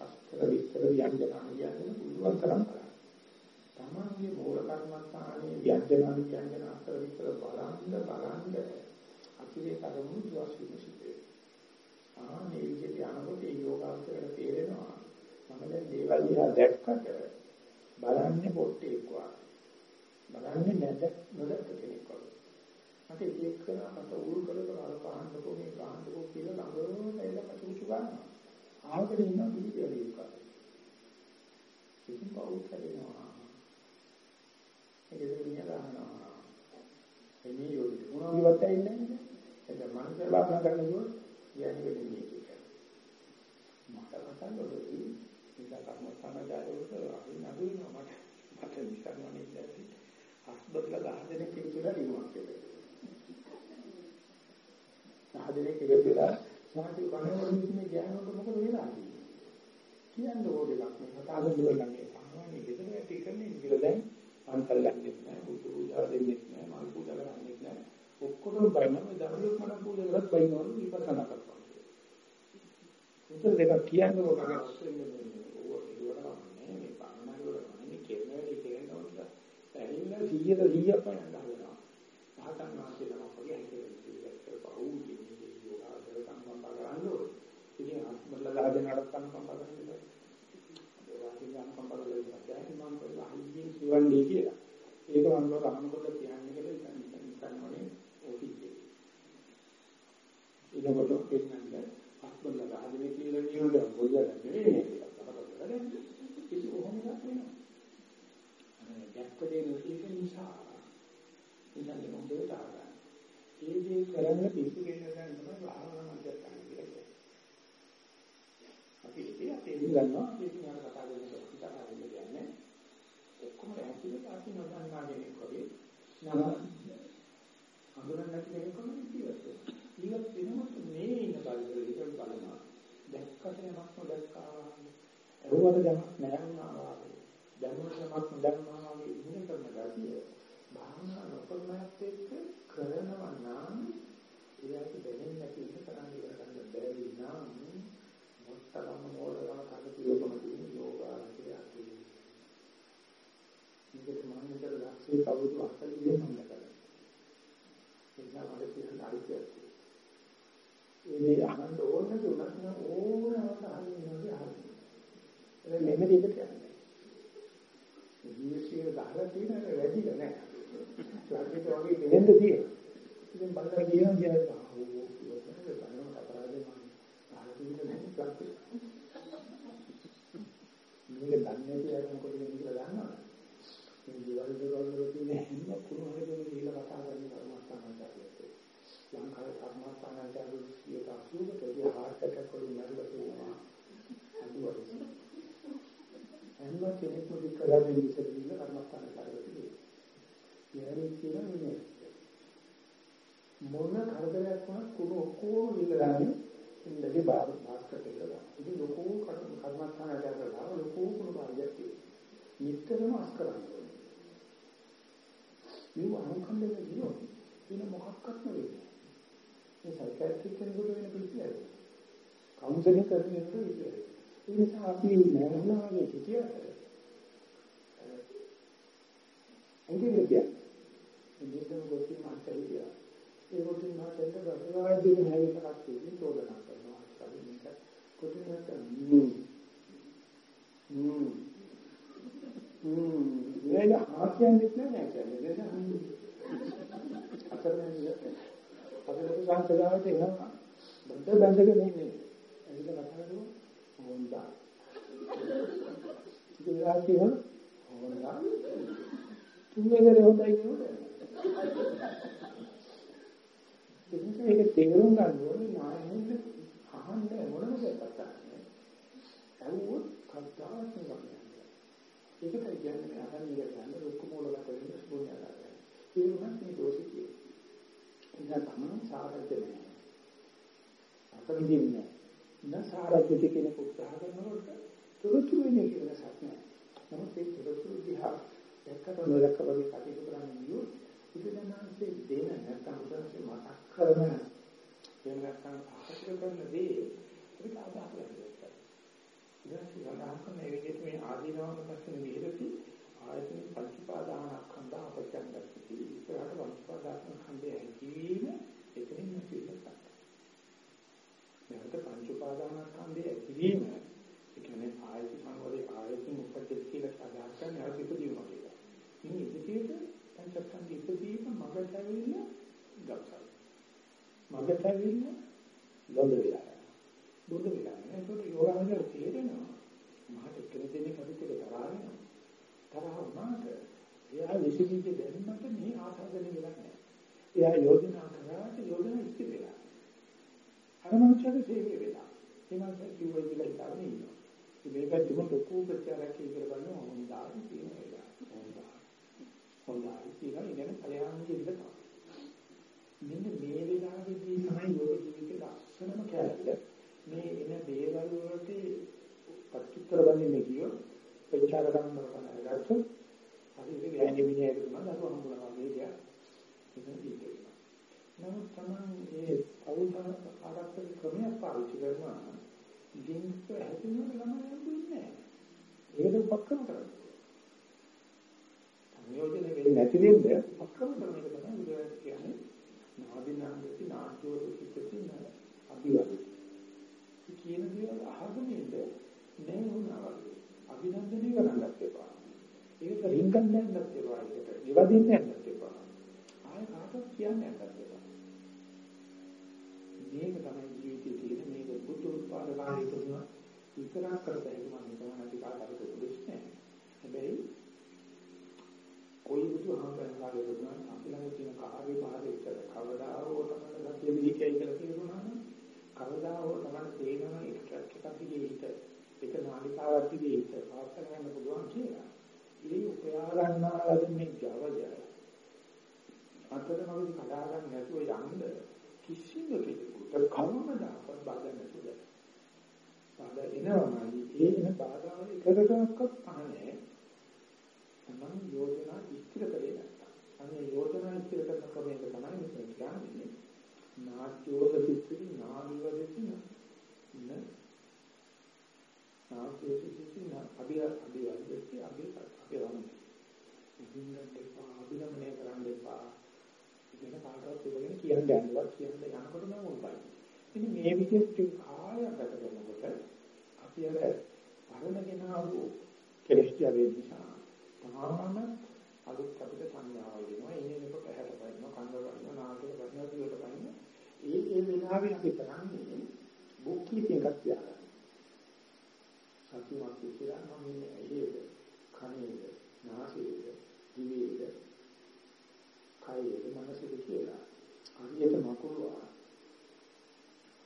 අස්තර විස්තර ව්‍යංජන ව්‍යංජන පුළුවන් තරම් බලන්න තමන්ගේ මූල කර්මස්ථානයේ ව්‍යංජන ව්‍යංජන අස්තර විස්තර බලන්න බලන්න අතිරේ අරමුණු දුවස්විම සිද්ධ ආනේ විදිහට යනකොට ඒ යෝගාවචරයට තේරෙනවා මම දැන් දේවල් දිහා දැක්කට බලන්නේ පොට්ටෙක් වගේ. බලන්නේ නැද නොදැක්ක කෙනෙක් වගේ. මට ඒක කරා මට උල් කරලා අර පහන්දකෝ මේ පහන්දකෝ කියලා ළඟම එලා කටුචු ගන්නවා. ආවකට ඉන්න පිළිදෙලියක් වගේ. ඉතින් පවුල් කරනවා. ඒක දෙවියන් ගන්නවා. එන්නේ යෝගි මොනවා විවත් ඇන්නේ නැහැ. ඒක මනස බාහන කරනකොට කියන්නේ වෙන්නේ කියලා. මට කතාවලදී නිසා කර්ම සමාජාලවලට අපි නඩුවෙනවා මට මට විකරණනේ ඉඳි හස්බත්ලා ගහදෙනෙක් කියලා ලියුමක් කියලා. ගහදෙනෙක් කියලා සාහිත්‍ය කණවලින් මේ ඥානවල මොකද වෙලා කියන්නේ ඕනේ එකක් මේ කතාවෙන් ඉවරන්නේ සාමාන්‍ය ගෙදර ඇති කරන්නේ කියලා දැන් අන්තල් ගන්නෙත් නෑ බුදු පූජා දෙන්නෙත් නෑ මල් පූජා කරන්නෙත් නෑ ඔක්කොම බයිනවා දරුවෙක් මට පූජා කරත් බයිනවලු විපස්සනා කරනවා. උතර දෙක කියන්නේ මොකක්ද? ඕක ඉවරන්නේ මේ පන්නන ඉවරන්නේ කියන වැඩි කියනවා. ඇහිලා 100ට 100ක් යනවා. සහතන් වාසිය තමයි වගේ හිතේ කරපහු කියන්නේ යෝගාසර සම්පන්න කරන්නේ. ඉතින් අත්බල දාගෙන අඩක් සම්පන්න කරන්නේ. ඒ වාසිය සම්පන්න කරලා ඉතින් මම කරලා අහිංසෙන් සිවන්නේ කියලා. ඒක මම රහමකොට කියන්නේ කියලා ඉතින් ඉතින් එනකොට පෙන්නන්නේ අත්බල ගහගෙන කියලා කියනවා මොකද නෙවෙයි ඒක කොහොමද වෙන්නේ අර දැක්ක දේ නොකියක නිසා ඉතින් හොඳට ආවා ඒ කරන්න පිස්සු කියන දැන් තමයි භාවනා මධ්‍යස්ථාන කියන්නේ. අපි ඉතින් අපි ගන්නවා ඉතින් අර කතා කරනකොට කතා කියන්නේ ඔක්කොම ඇතුළේ අපි නොදන්නා කෙනෙක් වගේ නම අඳුරන්නේ නැති කෙනෙක් වගේ ජීවත් වෙනවා. ජීවත් වෙනකොට මේ ඉන්න බලවල ඉතින් බලනවා. දැක්කට යමක් නොදැක්කා. එරුවට යමක් නැහැ වගේ. දැනුමක් නොදන්නා වගේ ඉන්න කරන ගතිය. භාවනා නොකරනත් එක්ක කරනවා නම් ඒකට දැනෙන්නේ නැති එක කරන්න ඉවර ගන්න බැරි නම් මොත්තම මොළවම කටපියකම තියෙන යෝගාචරය ඇති. මේක සමානතර ලක්ෂේ කවුරු අත්දැකීම් සම්බන්ධ කරලා. ඒක තමයි කියන අයිතියක්. ඒ අහන්න ඕනේ දුන්නත් ඕනවට අහන්නේ නැහැ. ඒක මෙන්න දෙයක් කියන්නේ. ජීවිතයේ ගහලා තියෙන වැඩි නෑ. ළඟට වගේ දෙන්න තියෙනවා. ඉතින් බලලා කියනවා කියන්නේ ආ ඕ ඉවතනේ බලන කතරාදේ මම ආයෙත් නැහැ ප්ලාස්ටික්. මේක දන්නේ නැහැ මොකද කියලා දන්නවා. මේ දේවල් දේවල් වල තියෙන හැම කුණු හරියම කියලා කතා කරන කර්මස්ථානචාරයත්. ලංකාවේ කර්මස්ථානචාරවල 80කට වැඩි heart attack වලින් මැරෙලා තියෙනවා. අදුවයි. හැම කෙනෙක්ම විකරන්නේ ඉස්සෙල්ලා කර්මස්ථානචාරවල තියෙනවා. කියන්නේ කියන මේ මොන කරදරයක් වුණත් කුණු ඔක්කොම විලලානේ ඉන්නගේ බාර මාස්කට් එකට දානවා. ඉතින් ලොකු කර්මස්ථානයක් කරලා ලොකු කුණු බාරයක් තියෙනවා. නිතරම අස් කරන්නේ. මේ අනුකම්පෙන් දිනෝ වෙන මොකක්වත් නෙවෙයි. මේ සයිකියාට්‍රික් කෙනෙකුට වෙන පිළිතුරයි. කවුන්සලින් කරන කෙනෙකුට විතරයි. ඒ නිසා අපි නැරහුණා වගේ හිතියට ඇඟිලි කියන්නේ දෙන්නම ගොතින් මාතලිය. ඒ ගොතින් මාතලට ගසවායි දෙන හැවිතක් තියෙන චෝදනා කරනවා. අපි මේක කොටින් නැත්නම් හ්ම් හ්ම් හ්ම් මේක ආකියන්නේ නැහැ කියන්නේ. දෙන්න අතරමැද අපේ සංස්කාරයට එනවා. බද්ද බැඳගෙන ඉන්නේ. ඒක කතා කරනවා. හොඳයි. ඉතින් රාජ්‍යව හොඳයි. තුන්වෙනි හොඳයි කියනවා. ඒක තේරුම් ගන්න ඕනේ නායකයෙක් අහන්න මොනම දෙයක් නැහැ. අහුවොත් කද්දාවත් නෙවෙයි. ඒකට කියන්නේ අහන්න කියන්නේ රුක්ක මූලගත වෙන ස්පෝණියලා. ඒ වුණත් මේ දෝෂිතිය. ඉතින් තමයි සාරජ්‍ය නැහැ. අපරිදින්නේ. නසාරජ්‍ය කියන උත්සාහ කරනකොට තුරුතුරු වෙන්නේ කියලා සත්‍ය නැහැ. නමුත් ඒ තුරුතුරු දිහා දැක්කට නොදැක්ක වගේ කටයුතු කරන්නේ බුදුදහමේ දෙන නැත්නම් උදන්සේ මතක් කරන එහෙම නැත්නම් අහකට කරන දේ අපිට අදාළ වෙනවා. ඉතින් සඳහන් කරන මේ විදිහට මේ ආදීනවන පස්සේ විහෙරති ආයතන පංචපාදානස්කන්ධ අපචන්දති. ඉස්සරහට පංචපාදානස්කන්ධය හැකීම එතනින් නැතිවෙනවා. මේකට පංචපාදානස්කන්ධය ඇතිවීම ඒ කියන්නේ ආයතන සංවරේ ආයතන උපදෙස් කියලා අදහස් කරන අර ඉපදීම කියලා. මේ ඉදිරියට පංචස්කන්ධ ඉපදීම මගට ඇවිල්ලා ගබ්සයි. මගට ඇවිල්ලා ලොඳ වෙලා. බුදු වෙලා. ඒකට යෝගාවචර තේරෙනවා. මහත් එක්කෙන දෙන්නේ කවිත එක තරහ වෙනවා. තරහ වුණාට එයා විසිරීජ දැම්මට මේ ආසාදනය වෙලා නැහැ. එයා යෝජනා කරාට යෝජනා ඉස්ති වෙලා. අර මනුස්සයාගේ සේවය වෙලා. ඒ මනුස්සයා කිව්වා කියලා හිතාගෙන ඉන්නවා. මේක දුම ලොකු ප්‍රත්‍යාරයක් කියලා බලනවා. හොඳයි කියන එක. හොඳයි. හොඳයි කියලා ඉගෙන කලයාන් කියන තමයි. මෙන්න මේ වෙලාවේදී තමයි යෝග ජීවිතේ ලස්සනම කැලේ. මේ එන දේවල් වලට ප්‍රතිඋත්තර දෙන්නේ කියෝ ප්‍රචාර කරන්න කරනකොට හරි ඒක ගෑණි මිනිහෙක් තමයි අර හම්බුනා වගේ දෙයක්. එතන දීලා. නමුත් තමයි ඒ පෞද්ගල ආරක්ෂක ක්‍රමයක් පාවිච්චි කරනවා. ලින්ක් හැදෙනවා ළමයි හම්බුන්නේ නැහැ. ඒකට උපක්‍රම කරනවා. නියෝජනය වෙන්නේ නැති වෙන්න අක්‍රම කරන එක තමයි බුදුරජාණන් කියන්නේ නාදිනාන්දති නාට්‍යෝ සුචිතති අභිවාදි. කියන දේවල් අහගෙන ඉන්න නෑ වුණා වගේ. අභිනන්දනය කරන්නත් එපා. ඒක රින්ගන්න යන්නත් එපා. ඒකට ඉවදින්න මොකක් කියන්නේ නැත්තේ. මේක තමයි ජීවිතයේ තියෙන මේක බුද්ධ උත්පාද කාලේ තුන විතරක් කරපැයි මම තමයි අපි කාටවත් දෙන්නේ. හැබැයි කොයි බුදු ආකාරයෙන් වුණත් අපි ළඟ තියෙන කාර්ය පාදේ කවදා හෝ තමයි ගතිය මිදිකයි කියලා කියනවා නම් කවදා හෝ තමයි තේනවා එක්ට්‍රැක්ට් එකක් දිගේට එක නාලිකාවක් දිගේට පාස් කරන්න පුළුවන් කියලා. ඒ උපයා ගන්නා ලද මේ ජවජය අතරම කඩා ගන්න නැතුව යන්න කිසිම කෙනෙකුට කවමදාකවත් බාධා නැතුව බාධා එනවාමයි. ඒ එන බාධා එකකටවත් පහනේ තමන් යෝජනා ඉස්තිර කරේ නැත්තම්. අනේ යෝජනා ඉස්තිර කරන ක්‍රමයක තමයි මෙතන කියන්නේ. නාට්‍යෝද සිත්ති නාවිවදති න නාට්‍යෝද සිත්ති නා අභි අභිවදති අභි අභිරමති ඉදින්නට එපා අභිරමණය කරන්න එපා. ඉතින් කාටවත් ඉවගෙන කියන්න යනවා කියන්න යනකොට නම් උන්පයි ඉතින් මේ විදිහට කාලයක් ගත කරනකොට අපි අර පරණගෙන ආපු කෙලෙස් ජාවේ නිසා තාම අලුත් අපිට සංඥාවල් දෙනවා. එන්නේ මේක පැහැට පයින්නවා කන්ද පයින්නවා නාසයට පයින්නවා දිවට පයින්නවා ඒ ඒ වෙලාවේ අපි කරන්නේ බුක් කීපින් එකක් තියාගන්න. සතුටක් කියලා නම් ඉන්නේ ඇහිේද කනේද නාසයේද දිවේද කයේද මනසේද කියලා හරියට මකුළුවා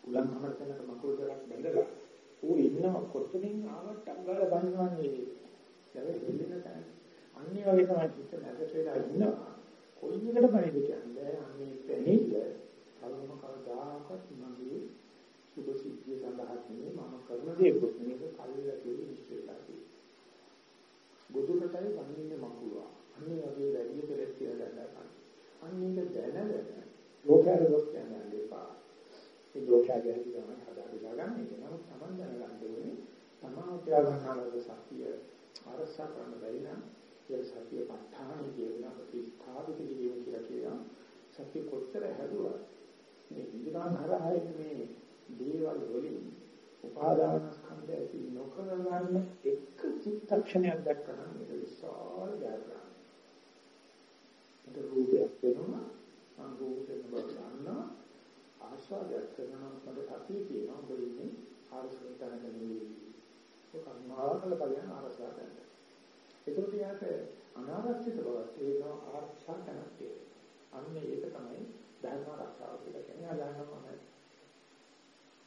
උලන් කමරතනක මකුළු දරක් බැඳලා ඌ ඉන්නව කොතනින් ආවට අංගල බඳිනවන්නේ දැන් දෙන්න තැන අන්නේ වගේ තමයි හිත නැගට වෙලා ඉන්නවා. කොයි එකට බණිද කියන්නේ අන්නේ පැනිල්ල කවම කවදාකවත් මගේ සුභ සිද්ධිය සඳහා නෙමෙයි මම කරන දේ. කොට මේක කල්ලිලා තියෙන නිශ්චයලා තියෙන්නේ. බුදුරටයි වන්නේ මකුවා අන්නේ වගේ වැඩි දෙයක් කියලා දැනගන්න. අන්නේක දැනගෙන ලෝකයට දොස් කියන්න එපා ඒ ලෝකයට ගැහි තමයි හදාගලා ගන්න එක නමුත් Taman දැනගන්න ඕනේ තමා උපයා ගන්නාලද සත්‍ය අරසා කරන්න බැරි නම් ඒ සත්‍ය ප ဋ ාණි කියන ප්‍රතිස්ථාපිත කිරීම කියලා කියනවා. සත්‍ය කොච්චර හැදුවා මේ ඉන්ද්‍රයන් හරහා මේ දේවල් වලින් උපාදාන ස්කන්ධය ඇති නොකරගන්න එක චිත්තක්ෂණයක් දක්වන මේක විශාල ජයග්‍රහණයක්. ඒක රූපයක් වෙනවා. මම රූපයෙන් බව ගන්නවා ආස්වාදයක් කරනවා මට සතිය කියනවා ඔබ ඉන්නේ ආරසන තැනක නෙවෙයි. ඒක අනාවකල බලයන් ආරසා ගන්න. ඒකට යාට අනාරක්ෂිත බවක් තේරෙනවා ආරක්ෂා කරනවා. අන්න ඒක තමයි ධර්ම ආරක්ෂාව කියලා කියන්නේ. ආදානම නැහැ.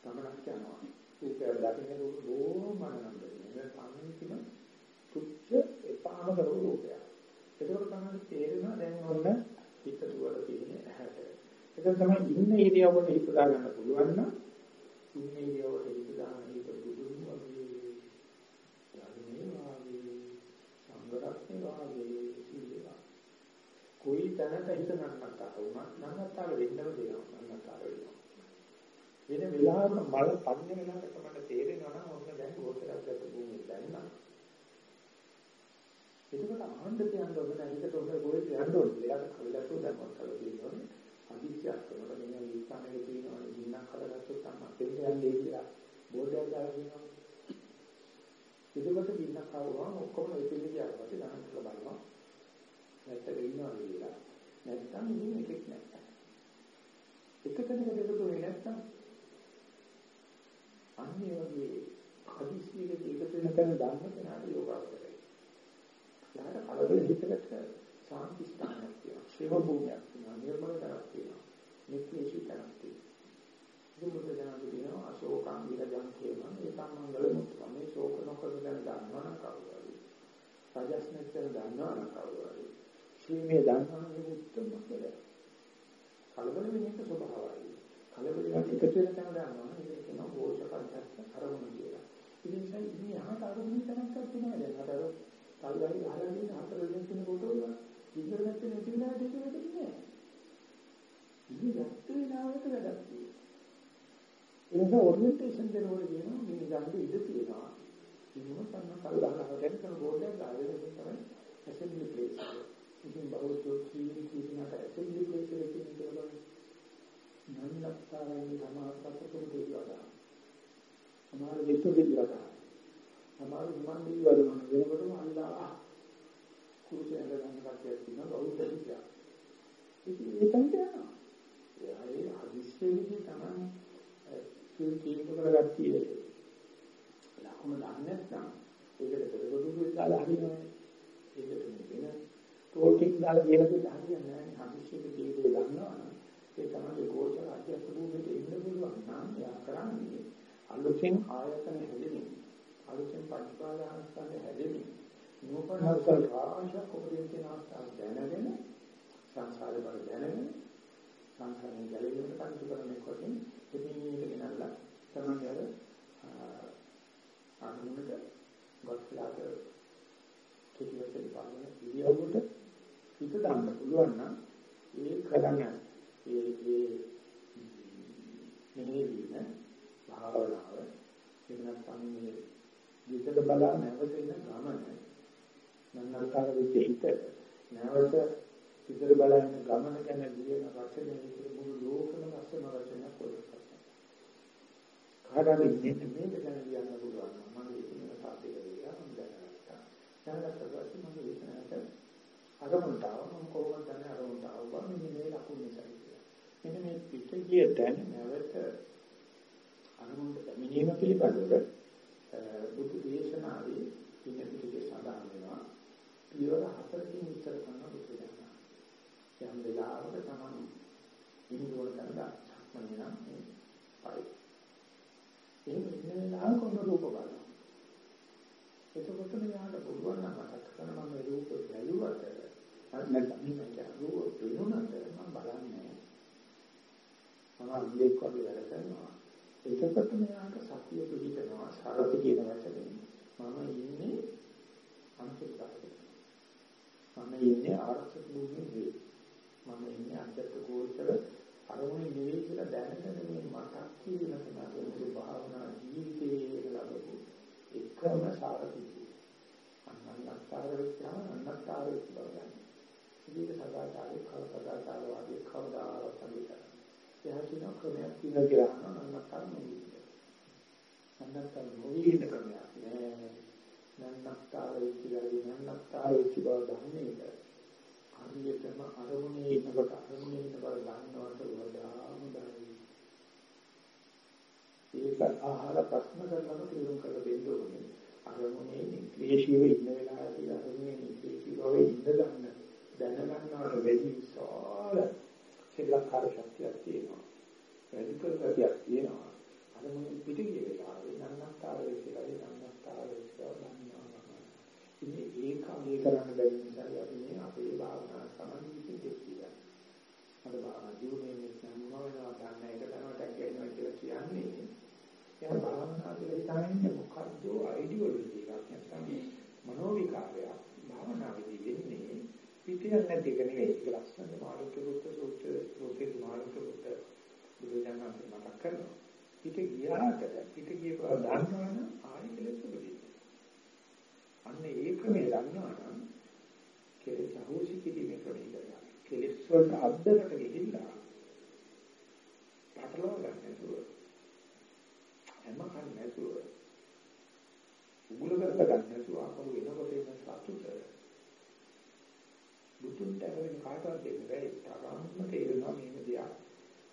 තමනක් යනවා. රූපය දකින්න රූප මනනන්දේ. මේක අන්තිම තුච්ච එපාම කරු රූපයක්. ඒකවල තමයි තේරෙනවා දැන් ඔන්න හිත දුවල තියෙන ඇහැට. ඒක තමයි ඉන්න ඉරියව්වට හිත දාගන්න පුළුවන් නම් ඉන්න ඉරියව්වට හිත දාගන්න හිත බුදුන් වගේ. යන්නේ වාගේ සංගරත්නේ වාගේ සීලවා. කොයි තැනක හිත නන්නත්තර වුණත් නන්නත්තර වෙන්නම දෙනවා. නන්නත්තර වෙනවා. වෙන වෙලාවක මල පන්නේ වෙලාවට තමයි තේරෙනවා නම් ඔන්න දැන් ගෝචරයක් ගත භූමිය දැන් නම් එතකොට ආහන්න තියන්න ඕන නැහිකට ඔන්න ගොඩේ යන්න ඕන. ඒකට කවිලතු දැන් මොකක්ද කියන්නේ? අදිච්චයක් කරනකොට මෙන්න විස්තනයේ තියෙනවා දිනක් කරගත්තොත් තමයි දෙන්න යන්නේ කියලා බෝඩයක් දාලා කියනවා. එතකොට දිනක් ආවම ඔක්කොම ඒ පිළිගිය ගියාට පස්සේ ගණන් කරලා බලනවා. නැත්තම් ඉන්නවා කියලා. නැත්තම් ඉන්නේ එකෙක් නැහැ. එක කෙනෙක් දෙකතුනේ නැත්තම් අන්නේ වගේ හදිස්සියකදී එකතු වෙන තැන ධර්ම කෙනාට යෝගාවචරයි. ඊට කලබල හිතකට සාන්ති ස්ථානයක් තියෙනවා. ශේව භූමියක් තියෙනවා. නිර්මල තැනක් තියෙනවා. නික්ලේශී තැනක් තියෙනවා. ඉතින් ඥාන කියනවා අශෝකං විරජං කියනවා. ඒකම මංගල මුත්‍රා. මේ ශෝක නොකර දැන ගන්නවන කවුරුහරි. රජස්නෙත්තර ගන්නවන කවුරුහරි. ශ්‍රීමේ දන්නවන උත්තම කියලා. කලබල වෙන එක ස්වභාවයි. කලබල වෙන එකතු වෙන තැන ගන්නවා. ඒක කියනවා ഘോഷකල්පත් අරමුණ කියලා. ඉතින් ඒ නිසා ඉන්නේ අහකට අරමුණ තැනක් තියෙනවා. දැන් අර කල්ලාරි ගහලා ඉන්න හතර දෙනෙක් ඉන්න කොට වල ඉස්සර නැත්තේ නැති වෙලා දෙක වෙන්නේ නැහැ. ඉතින් යත්තේ නාවට වැඩක් තියෙනවා. ඒ නිසා ඔරියන්ටේෂන් දෙනකොට කියනවා මේ ගන්න ඉඩ තියෙනවා. ඉන්නම තන්න කල්ලාරි දැන් කරන බෝඩ් එක ගාවේ තමයි ඇසෙම්බලි ප්ලේස් එක. ඉතින් බහුවචෝ කීරි කීරිනට ඇසෙම්බලි ප්ලේස් එකේ තියෙන කියලා නන්නත්තරයි සමාපතතුරු දෙවියලා. සමහර විශ්ව දෙවියලා. සමහර විමන් දෙවියලා වෙනකොටම අල්ලා කුරුසෙන් ගන්න කට්ටියක් තියෙනවා බෞද්ධ විද්‍යා. ඉතින් ඒකෙන් යනවා. ඒ හදිස්සියේදී තමයි සිල් කීප කරගත්තී ලකුණු දන්නේ නැත්නම් ඒකට පෙරගොඩු දාලා හරිනවනේ. ඒකට වෙන ටෝකින් දාලා කියලා දෙන්න හරියන්නේ නැහැ. හදිස්සියේදී ඒක දන්නවනම් ඒ තමයි ගෝචර අධ්‍යක්ෂ භූමියට එන්න පුළුවන් නම් එයා කරන්නේ අලුතෙන් ආයතන හැදෙන්නේ අලුතෙන් පටිපාදානස්කන්ධ හැදෙන්නේ නූපනහසල් රාශියක් උපදින තියෙන අවස්ථාව දැනගෙන සංසාරේ බල දැනගෙන සංසාරයෙන් ගැලවීමට කටයුතු කරන කොටින් එදිනෙක ගෙනල්ලා තමයි අර අනුමුණට ගොස්ලාට කිසිවසෙන් පාන්නේ ඉරියව්වට හිත දාන්න පුළුවන් නම් ඒ කරන ඒ ඒ මෙහෙවීම භාවනාව එන්නත් සම්මේ විතර බලා නැවතෙන ගමන නන්නතර හිත නැවත විතර බලන ගමන ගැන ලියන රචනයේ විතර මුළු ලෝකම රසන රචනයක් පොදකට කාටද ඉන්නේ මේක ගැන ලියන්න පුළුවන්. මම ඉතින් සාපේක වෙලා මම දැනගත්තා. දැනගත්තා පස්සේ මම විශ්නාට අරමුණට ආව. මම කොහොමද දැන අරමුණට ආව මෙන්න මේ ලකුණු නිසා මෙන්න මේ පිටිය දැන නැවත අරමුණට මිනීම පිළිබඳව බුදු දේශනාවේ ඉන්න පිටිකේ සඳහන් වෙනවා. පියවර හතරකින් විස්තර කරන බුදු දහම. යම් වෙලාවක තමයි ඉන්දුවන කරලා සක්මනේ නම් මේ පරි. එහෙම ඉන්න වෙලාවක ඔන්න රූප බලනවා. එතකොට මෙයාට පුළුවන් නම් මතක් කරන මම රූප බැලුවට නැත්නම් මම රූප පේනුනට මම බලන්නේ මම අන්දෙක් වගේ වැඩ කරනවා. එතකොට මෙයාට සතිය පිළිතනවා සාරති කියන වචනේ. මම ඉන්නේ අන්තිකාරේ. මම ඉන්නේ ආරක්ෂක භූමියේ. මම ඉන්නේ අධ්‍යාත්ම ගෝචර අරමුණේ නෙවෙයි කියලා දැනගෙන මේ මතක් කියන තමයි භාවනා ජීවිතයේ ලැබපු එකම සාරතිය. අන්නත්තර වෙච්චා අන්නත්තර වෙච්ච බව ගන්න. ඉතින් සදාචාරයේ කවදාචාර වාදී කවදාවත් අනිත් එයා කියන ක්‍රමයක් තියෙනවා කියලා අහනවා නන්නත්තර නෙවෙයි. නන්නත්තර නොවි ඉන්න ක්‍රමයක් නෑ. නන්නත්තර කියලා නන්නත්තර වෙච්ච බව දන්නේ හරියටම අරමුණේ ඉන්නකොට අරමුණේ ඉන්න බව දන්නවට වඩා හොඳයි. ඒක ආහාර ප්‍රශ්න කරනකොට තේරුම් කරලා දෙන්න ඕනේ. අරමුණේ නික්ලේශීව ඉන්න වෙලාවදී අරමුණේ නික්ලේශීව ඉන්න ගන්න දැනගන්නවට වැඩි විශාල සෙල්ලක්කාර ශක්තියක් තියෙනවා. රැඩිකල් ගතියක් තියෙනවා. අර මොන පිටිගිය වෙලාවේ නන්නත්තාරේ කියලා නන්නත්තාරේ කියලා දන්නවා. ඉතින් ඒක අගේ කරන්න බැරි නිසා අපි මේ අපේ භාවනා සමන්විත දෙකිය. අර භාවනා ජීවනයේ නම්මවනවා ගන්න එක තමයි කියනවා කියලා කියන්නේ. එයා භාවනා කියලා හිතන්නේ මොකද්ද අයිඩියොලොජි එකක් නැත්නම් මනෝ විකාරයක්. භාවනාවේදී වෙන්නේ පිටියක් නැති එක නෙවෙයි. ඒක ලස්සන මාළුක පුත්‍ර සූත්‍ර සූත්‍රේ මාළුක පුත්‍ර බුදුදහම මතක් කරනවා. පිට ගියාට පිට ගිය බව දන්නවනම් ආයෙ කෙලෙස් උපදින්න. අන්න ඒ ක්‍රමය දන්නවනම් කෙලෙස් අහෝසි කිරීමේ ක්‍රමය ඉඳලා කෙලෙස් වලට අද්දකට ගිහිල්ලා පටලවා ගන්න නැතුව හැම කන් නැතුව උගුල කරත ගන්න නැතුව අපෝ වෙනකොට එන සතුට බුදුන්ට වෙන කාටවත් දෙන්න බැරි. තරම්ම තේරෙනවා මේ දෙයක්.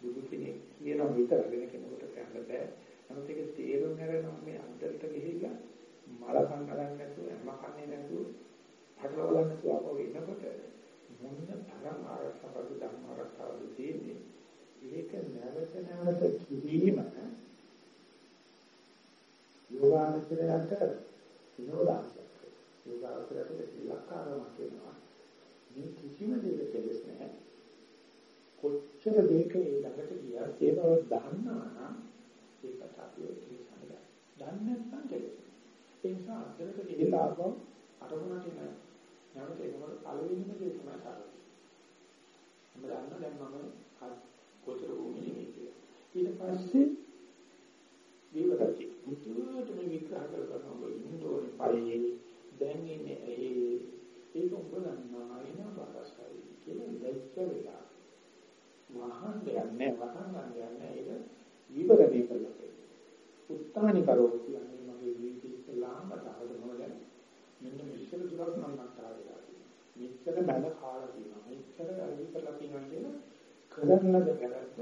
බුදු කෙනෙක් කියන විතර වෙන කෙනෙකුට කියන්න බෑ. නමුත් ඒක තේරුම් ගන්න මේ අන්තරට ගිහිල්ලා මල කන්න ගන්න නැතුව හැම කන්නේ නැතුව හදවල නැතුව අපෝ එනකොට මොන තරම් ආරක්ෂාවද ධර්ම ආරක්ෂාවද තියෙන්නේ ඒක නැවත නැවත කිරීම යෝගාචරයට විනෝදාංශයක් යෝගාචරයට ඉලක්කාරමක් වෙනවා මේ කිසිම දෙයක කෙලෙස් නැහැ. කොච්චර දෙයක ඒ ළඟට ගියා ඒ බව දන්නා නම් ඒකට අපි කෙලෙසයි. දන්නේ නැත්නම් කෙලෙස්. ඒ නිසා අතරට ගිහිලා ආපහු අරමුණට එන නැවත එනකොට පළවෙනිම දේ තමයි කරන්නේ. මම දන්නා දැන් මම කොතර වුනේ නෙමෙයි කියලා. ඊට පස්සේ දීවරටි මුතුවට මේ විග්‍රහ කරනවා ඉන්න ඕනේ පරියේ දැන් ඉන්නේ ඒ ඒක උඹ ගන්නවා එන බාරසයි කියලා දැක්ක වෙලා වහන් දෙන්නේ වහන් ගන්නෑ ඒක විවරණය කළා කියලා උත්තානි කරෝ කියන්නේ මගේ ජීවිතේ ඉස්සලාම තහවුරු නොවන මෙන්න මෙච්චර දුරක් මම නැත්තාරලා මෙච්චර බැල කාලා තියෙනවා. මෙච්චර අරි කරලා තියෙනවා කියන කරන්නද වැරද්ද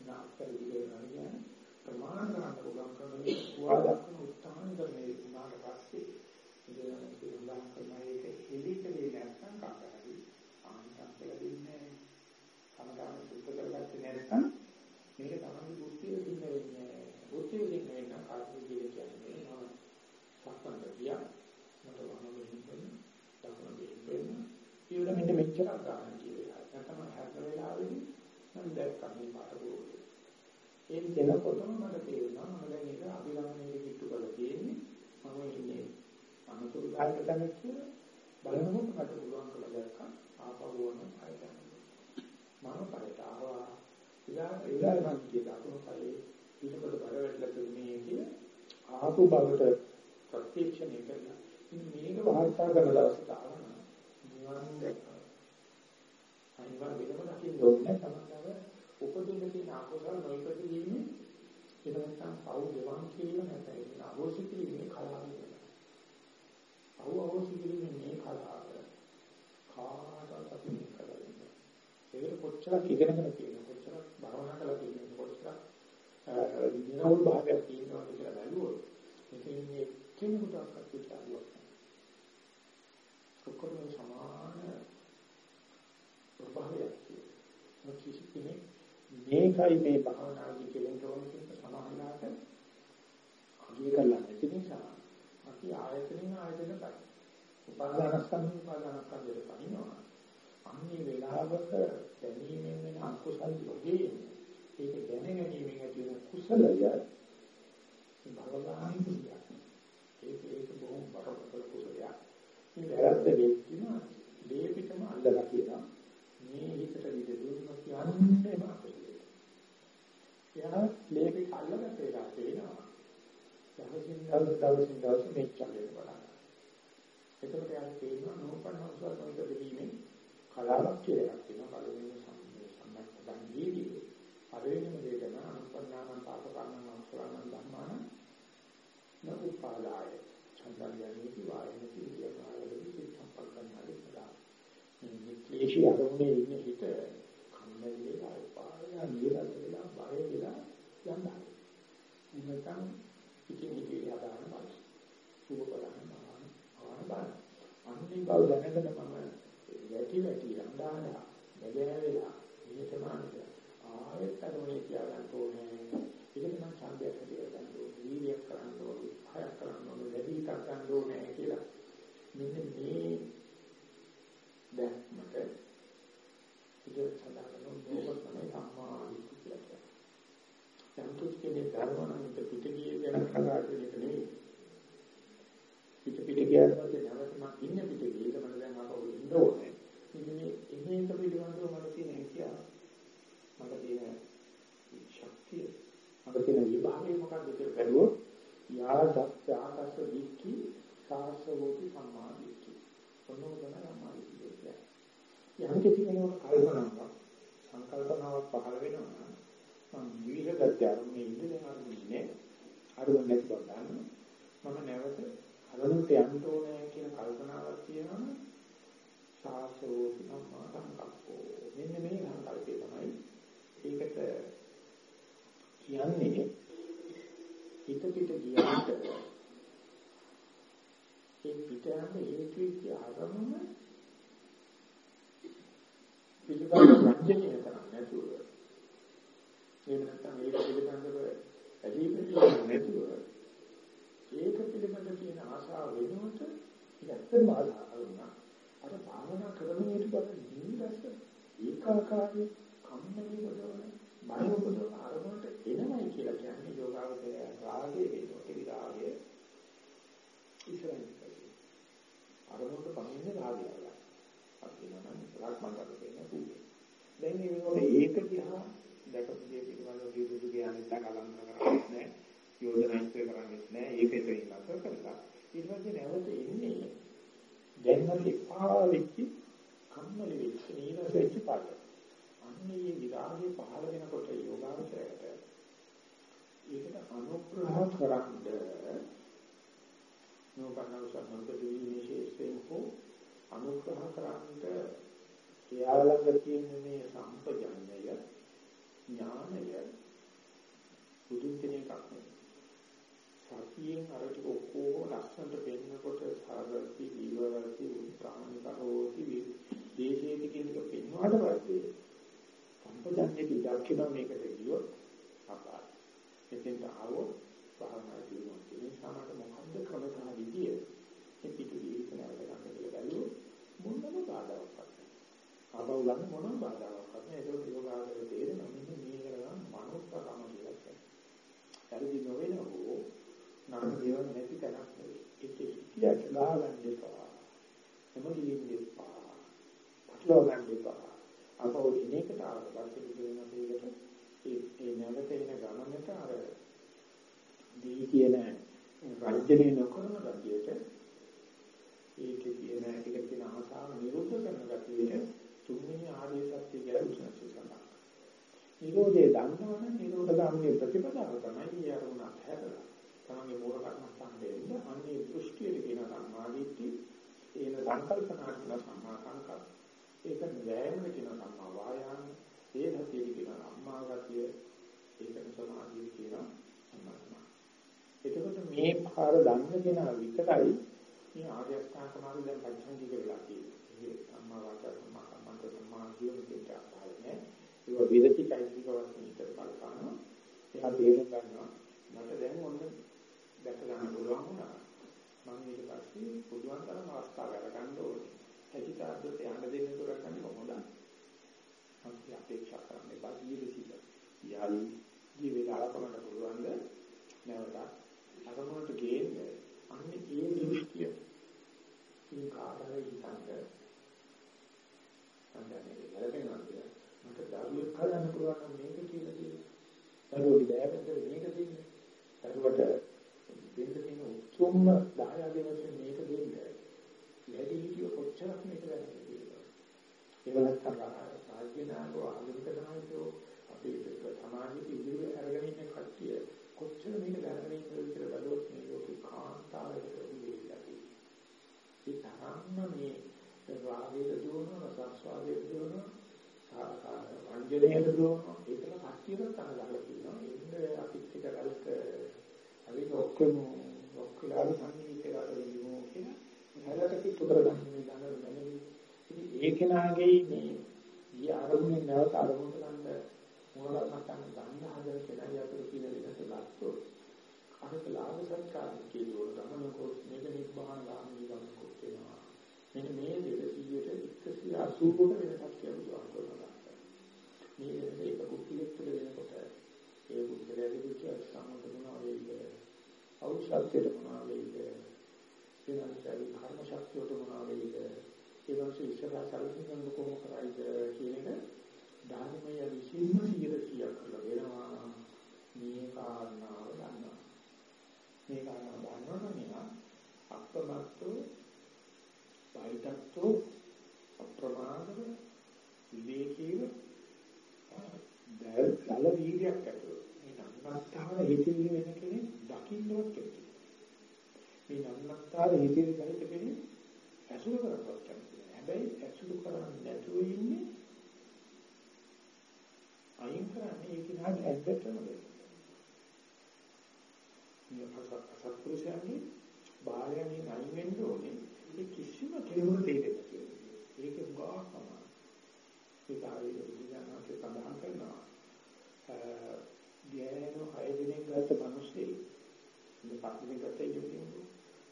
නාස්තර විදිහට නෑ ප්‍රමාණ කරන්න පුළුවන් කරන්නේ පුවා දක්වන උත්තානි කරන්නේ උනාට පස්සේ ඉතින් වල මෙන්න මෙච්චරක් ගන්න කියලා. නැත්නම් හැතර වෙලාවෙදී මම දැක්කා මේ පාඩුව. ඒක දෙනකොටම මට තේරුණා මම දැන් ඒක අභිලාෂණයට කිට්ටු කරලා තියෙන්නේ. මම ඉන්නේ අනුතුරු ගන්න තැනක කියලා බලනකොට මට පුළුවන් කියලා දැක්කා ආපවෝන අයදන්න. මම පරට ආවා. ඉතින් ඒලා මම කියලා අකුණු කලේ ඊටකොට බර වැටලා තිබුණේ කියලා ආපු බවට ප්‍රත්‍යක්ෂණය කළා. මේක වාර්තා කරන දවසට ආවා. නිවන් දැක්කා අනිවාර්ය වෙනම දකින්න ඕනේ තමයි උපදින්න තියෙන අකුසල නොයිපදීන්නේ ඒක නැත්නම් පව් දෙවන් කියලා නැත්නම් අවශ්‍ය කිරීමේ කලාව කියලා. පව් අවශ්‍ය කිරීමේ මේ කලාව කාටවත් අපි මේ කරන්නේ. ඒක කොච්චරක් ඉගෙනගෙන තියෙනවා කොච්චරක් භවනා කරලා තියෙනවා කොච්චරක් නිරවුල් භාවයක් තියෙනවා කියලා බැලුවොත් මේකේ ඉන්නේ කෙනෙකුට අක්කත් කියලා ඔක්කොම සමාන ප්‍රභාවයක් තියෙනවා. කිසි කෙනෙක් මේකයි මේ භාවනාදී කියන ඕන කියන සමාහලාට අගය කරලා නැති නිසා අපි ආයතනෙන් ආයතන කරා. උපාදානස්කන්ධ උපාදානස්කන්ධයට පනිනවා. අන්නේ වෙලාවක දැනීමෙන් වෙන අකුසල් යෝගේ ඒක දැන ගැනීමෙන් ඇති වෙන කුසලය භවගාමී කුසලයක්. ඒක ඒක බොහොම බරපතල කුසලයක්. මේ වැරද්ද වෙච්චිම දීපිටම අල්ලලා කියනවා. මේ හිතට විද දුන්නොත් යන්නේ මාකේ. එයා ලේපි කල්ලකට වෙලා තේනවා. දවසින් දවස දවසින් දවස මෙච්චර වෙනවා. එතකොට යා තේරෙනවා නෝපන් හවුසල් මොකද දෙීමේ කලාවක් කියලා එකක් තියෙනවා. පළවෙනි සම්මත ගන්නීදී. පළවෙනිම දේ තමයි අනුපන්නාන පාපකරණ අනුසරණ ධම්මාන නෝපාදාය. චන්දයන්ති වායනති විද්‍යාවලදී සිතප්පකරණාදී සදා. මේ ක්ලේශී අරමුණේ ඉන්න හිත කම්මැලි ආපාය නිරල වෙලා බය වෙලා යනවා. නැත්නම් ඉතින් ඉතින් යදාන බල. සුබ බලන්න ආවන ආවන බල. අන්නේ බව දැනගෙන මම වැටි වැටි යන්දාලා බැලෑවිලා නියතමානද ආයෙත් අරමුණේ තියාගන්න ඕනේ. ඒක නම් ඡන්දයක් හදිලා ගන්න ඕනේ. වීර්යයක් කරන්න ඕනේ. භයක් කරන්න ඕනේ. වැඩි හිතක් ගන්න ඕනේ කියලා. මෙන්න මේ දැක්මට ඉතින් සඳහන් කරන මේක තමයි සම්මා දිට්ඨිය කියලා කියන්නේ. යම් කිසි කෙනෙක් ධර්මනම් පිට ගියේ ගැන කතා කරන එක නෙවෙයි. පිට පිට ගියාට පස්සේ නැවත මම ඉන්න පිට ගියේ මම දැන් ආපහු ඉන්න ඕනේ. ඉතින් මේ එහෙම පිළිබඳව මට තියෙන හැකියාව මට තියෙන ශක්තිය මට තියෙන විභාගය මොකක්ද කියලා බැලුවොත් යාදත් ආකාශ දික්කි සාසවෝති සම්මා දික්කි. ඔන්නෝදන සම්මා දික්කි කියන්නේ. යම් කිසි කෙනෙකුට කල්පනාවක් සංකල්පනාවක් පහළ වෙනවා මම විවිධ ගති අරමුණේ ඉඳගෙන අරමුණේ අරමුණ නැති බව දන්නවා. මම නැවත අරමුණට යන්න ඕනේ කියන කල්පනාවක් තියෙනවා. සාසවෝති සම්මා සංකල්පෝ. මෙන්න මේ සංකල්පය තමයි ඒකට කියන්නේ හිත පිට ගියාට ඒ පිට යන හේතු වෙච්ච ආගමම පිළිබඳව රංජනය කරන්නේ නැතුව එහෙම නැත්නම් ඒක පිළිබඳව පිළිගන්නේ නැතුව ඒක පිළිබඳ තියෙන ආශාව වෙනුවට ඇත්තම ආශාව වුණා. අර භාවනා ඊට පස්සේ නිවිදස්ස ඒකාකාරී කම්මැලි වදවන බය උපදවන අරමුණට එනමයි කියලා කියන්නේ යෝගාවචරය රාගයේ වෙනකොට විරාගය ඉස්සරහින් අරමුණට පහින්නේ රාගයයි අපි නම් ලක්මන් කරගෙන තියෙන දැන් මේ වෙනකොට ඒක දිහා දැකපු දේ පිළිබඳව විදුදු කියන්නේ අලංකර කරන්නේ නැහැ යෝජනා ඉස්තර කරන්නේ නැහැ. ඒක එතන ඉන්නක කරලා ඊට පස්සේ නැවත එන්නේ දැන් හරි එපා වෙච්ච කම්මැලි වෙච්ච නීරස වෙච්ච පාඩ අන්නේ විරාගය පහළ වෙනකොට යෝගාවචරයට ඒකට අනුග්‍රහ කරන්ද නෝකනව සම්බන්ධ විශේෂයෙන් හෝ අනුග්‍රහ කරන්ට එයාලඟ තියෙන මේ සම්පජඤ්ඤය ඥානය බුදුන් කියන එකක් නෙවෙයි. සතියෙන් අර ටික ඔක්කොම ලස්සනට පෙන්නකොට සාගති දීවවති උත්‍රාණි කරෝති දේශේති කියන එක පෙන්වාට පස්සේ සම්පජඤ්ඤය දිදක්ෂින මේකට ගියොත් අපාර. එතෙන්ට ආවොත් භාවනා දිනුවා. ඒ නිසා මට මොකද්ද ක්‍රමතා විදිය මේ පිටුදී ඉතනකට ගන්න කියලා බැලුවොත් මොනම බාධාවක් නැහැ. ආපහු ගන්න මොනම බාධාවක් නැහැ. ඒක යෝගාවචරයේ වැරදි නොවන හෝ නරක දේවල් නැති තැනක් නෙවෙයි. ඒක හිතියක් ගාගන්න එපා. හැමදේම දෙපා. පටලවා ගන්න එපා. අපෝ ඉන්නේකට ආවත් කියන දෙයකට ඒ ඒ නැවත එන ගමනට අර දී කියන රජ්‍යණය නොකරන ගතියට ඒක කියන එක කියන ආසාව නිරුද්ධ කරන ගතියට තුන්වෙනි ආර්ය සත්‍ය කියලා උසන නිරෝධය දන්නවනම් නිරෝධ ගාමී ප්‍රතිපදාව තමයි යරුණා හැදලා. තමයි මූල කර්මස්ථානයේ අන්නේ දෘෂ්ටියට කියන සම්මාදිට්ඨි ඒන සංකල්පනා කියන සම්මා සංකල්ප ඒක වෑයම කියන සම්මා වායාම ඒ හැටියට කියන අම්මා ගතිය ඒක සමාධිය කියන සම්මා සමාධි. එතකොට මේ පාර දන්න කෙනා විතරයි මේ ආර්ය අෂ්ටාංග මාර්ගය දැන් පරිසංගික වෙලා තියෙන්නේ. සම්මා වාචා සම්මා කම්මන්ත සම්මා ජීවිතයට ආවනේ. ඒක විරති චෛතසික වස්තු විතර බලපානවා. එයා තේරුම් ගන්නවා. මට දැන් ඔන්න දැක ගන්න පුළුවන් වුණා. මම ඊට පස්සේ පුළුවන් තරම් අවස්ථාව අරගන්න ඕනේ. ඇතිතාද්දට යන්න දෙන්න කරන්නේ කොහොමද? අපි අපේක්ෂා කරන්නේ බාහිරසිල. යාලි ජීවිතාල කරන්න පුළුවන්ද? නැවත අරමුණට ගේන්නේ අන්නේ ඒ දෘෂ්ටිය ඉතින් කාටද හිතන්නේ අන්දන්නේ ගැලපෙනවා කියලා මට දරුවෙක් හදන්න පුළුවන් නම් මේක කියලා තියෙනවා දරුවෝ බෑවෙන්ද මේක දෙන්නේ. දරුවට දෙන්න තියෙන උතුම්ම දායාදේ වශයෙන් මේක දෙන්නේ. වැඩි හිටිය කොච්චරක් මේක දැනගන්න කියලා. ඒ වලත් රාජ්‍ය නායකව ආගමික නායකව අපේ සමාජයේ ඉදිරිය අරගෙන ඉන්න කට්ටිය කොච්චර මේක දැනගෙන ඉන්නද කියලා බලුවොත් මේ ලෝකේ කාන්තාවකට උදේලා තියෙනවා. ඒ තරම්ම මේ රාගයේ දුවන, සංස්වාදයේ දුවන, වංජනයේ දුවන ඒකල කට්ටියට තනගලා තියෙනවා. එන්න අපිත් එක කල්ක අපි ඔක්කොම ඔක්කොලා සංගීතය වලින් කියන හැලකට කිතු කරගන්න මේ දන දැනෙන්නේ. ඉතින් ඒ කෙනාගේ මේ ඊ ආරම්භනේ නැවත ආරම්භ කරන්න මොනවාක් මතන්න ගන්න හදන කෙනායි අතර තියෙන වෙනස ගත්තොත් අනිත් ලාභ සත්කාර කියනවල ගමනකොත් මේක නිබ්බාන ගාමී ගමනකොත් වෙනවා. මෙන්න මේ දෙක 180 කට වෙනසක් කියලා කරනවා මේ වෙනස එක කුක්කියක් තුළ වෙනකොට ඒ කුක්කලයේ විචාර සම්මත මොනවා වේද ඖෂධයට මොනවා වේද එනන්සරි කර්ම ශක්තියට මොනවා වේද ඒ වගේ ඉස්සරහ සැලසුම් කොහොම කරයිද කියන එක ධර්මය විසින්ම 100 කරලා වෙනවා මේ කාරණාව ගන්නවා මේ කාරණාව ගන්නවනම් නිකන් අප්‍රමත්තෝ බයිතත්ෝ අප්‍රමාදව විවේකීව දල වීර්යයක් ඇතුව මේ නන්නත්තාව හිතින් වෙන කෙනෙක් දකින්නවත් කැමති මේ නන්නත්තාව හිතින් ගහිත කෙනෙක් ඇසුරු කරපොත් කැමති හැබැයි ඇසුරු කරන්නේ නැතුව ඉන්නේ අයින් කරන්නේ ඒක නාට ඇද්දටම දෙන්න. මේ අසත්පුරුෂයන්ගේ බාහයන්ගෙන් අයින් වෙන්න ඕනේ. ඒ කිසිම කෙනෙකුට තේරෙන්නේ නැහැ. ඒක ගාකම. ඒක ආයේ බුදුදහමේ සඳහන් කරනවා. ගෑනු හය දිනක් ගත මිනිස්සේ මේ පස් දිනක් ගත ඉන්නේ.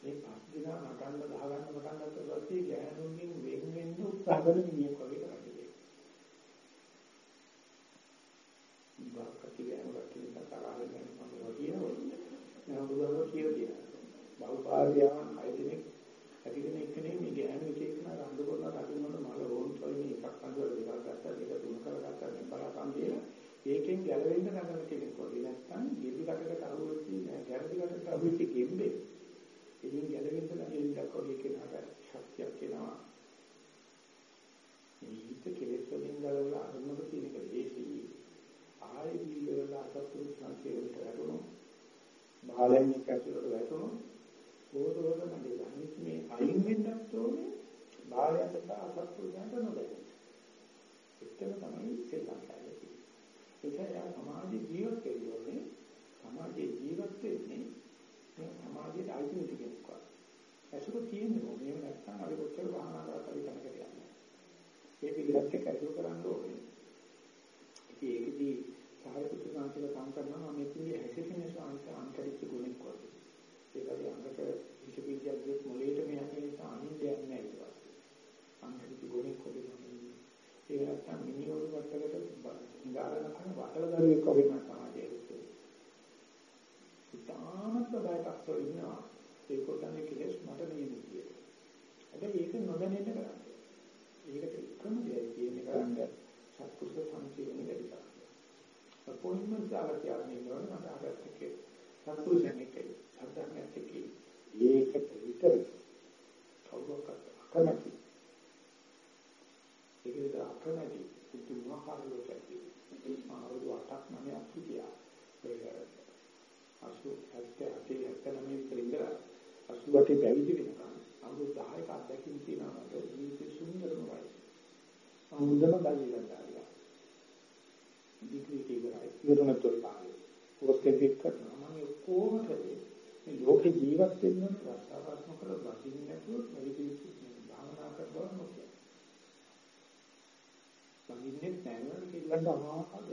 මේ පස් දින නටන්න ගහගන්න පටන් ගත්ත පස්සේ ගෑනුන්ගෙන් වෙන් වෙන්න උත්සාහ කරන මිනිහෙක් වගේ කරන්නේ. කටි ගෑනු කටි නිසා තරහින් යන මොනවා කියනවද මම බුදුහාම කියලා තියෙනවා බහුපාර්යාවන් හය දිනක් ඇතිගෙන එක්කනේ මේ ගෑනු එක එක නා රණ්ඩු කරලා රකින්නොත් මල රෝන් වලින් එකක් අඳුර දෙකක් ගත්තා දෙක තුන කරගත්තා මේ බලාපන් කියලා ඒකෙන් ගැලවෙන්න නගන කෙනෙක් වගේ නැත්තම් ගෙඩි කටකට අහුවෙච්චි නෑ ගැරඩි කටකට අහුවෙච්චි ගෙම්බේ එදින් ගැලවෙන්න නැගෙන්නක් වගේ කෙනාට ශක්තියක් එනවා මේ හිත කෙලෙස් වලින් ගලවලා අරමුණට තියෙන එක දේශී ආයෙ දීවල අසතුරු සංකේතයට වැටුණොත් බාලයන් එක්ක ඇතුළට වැටුණොත් ඕතෝද මගේ ධනිත් මේ අයින් වෙන්නත් ඕනේ බාලයන්ට සහ අසතුරුන්ට නොදැයි. එතන තමයි සෙල්ලම් කරන්නේ. ඒක සමාජ ජීවත් වෙන්නේ සමාජයේ ජීවත් වෙන්නේ මේ සමාජයේ අයිති කෙනෙක් වගේ. ඇසුර තියෙන්නේ මොකද? එහෙම නැත්නම් අපි කොච්චර වහනා කරලා හරි තැනකට යන්නේ. ඒ පිළිගත් එක ඇසුර කරන්න ඕනේ. ඉතින් ඒකදී සාහිත්‍ය සංකේත කම් කරනවා මේ පිළි හැසිරෙන ශාන්ත අන්තරික ගුණයක් වගේ. ඒකදී අංගක විකිපීඩියාගේ මොලේට මේ යන්නේ නිසා අනින්දයක් නැහැ ඊට පස්සේ. අන්තරික ගුණයක් වගේ ඒ නැත්තම් මිනිවරු වටකට ඉඳාගෙන කරන වටල දරුවෙක් වගේ නම් සම්ප්‍රදායකත්වය ඉන්නවා ඒකෝටනේ කෙලස් මට නියමයි කියලා. හැබැයි ඒක නොදැනෙන්න කරන්නේ. ඒකට එකම දෙයයි කියන්නේ කරන්නේ සත්පුරුෂ සංකීර්ණ දෙවිලා. අපොයින්ට්මන්ට් ආවට යන්නේ නෝන මට අහගත්ත කේ සත්පුරුෂන් එක්ක සම්බන්ධයක් තියෙන්නේ. ඒකට විතර කවුරක්වත් අකමැති. ඒක විතර අකමැති අසුවටේ පැවිදි වෙනකම් අවුරුදු 10ක අත්දැකීම් තියෙනවා මට ජීවිතේ සුන්දරම වයස. අමුදම බැලිලා දාලා. ඩිග්‍රී ඉවරයි. ඉවරනතොල් පාරේ. පොස්ට් එකක් කරනවා මම කොහොමද මේ ලෝකේ ජීවත් වෙන්න රසාවාත්මක කරලා බඳින්න නැතුව මෙලිපිලි භාවනා කරනවා මොකද? බඳින්නේ නැහැ නේද කියලා අමාහද.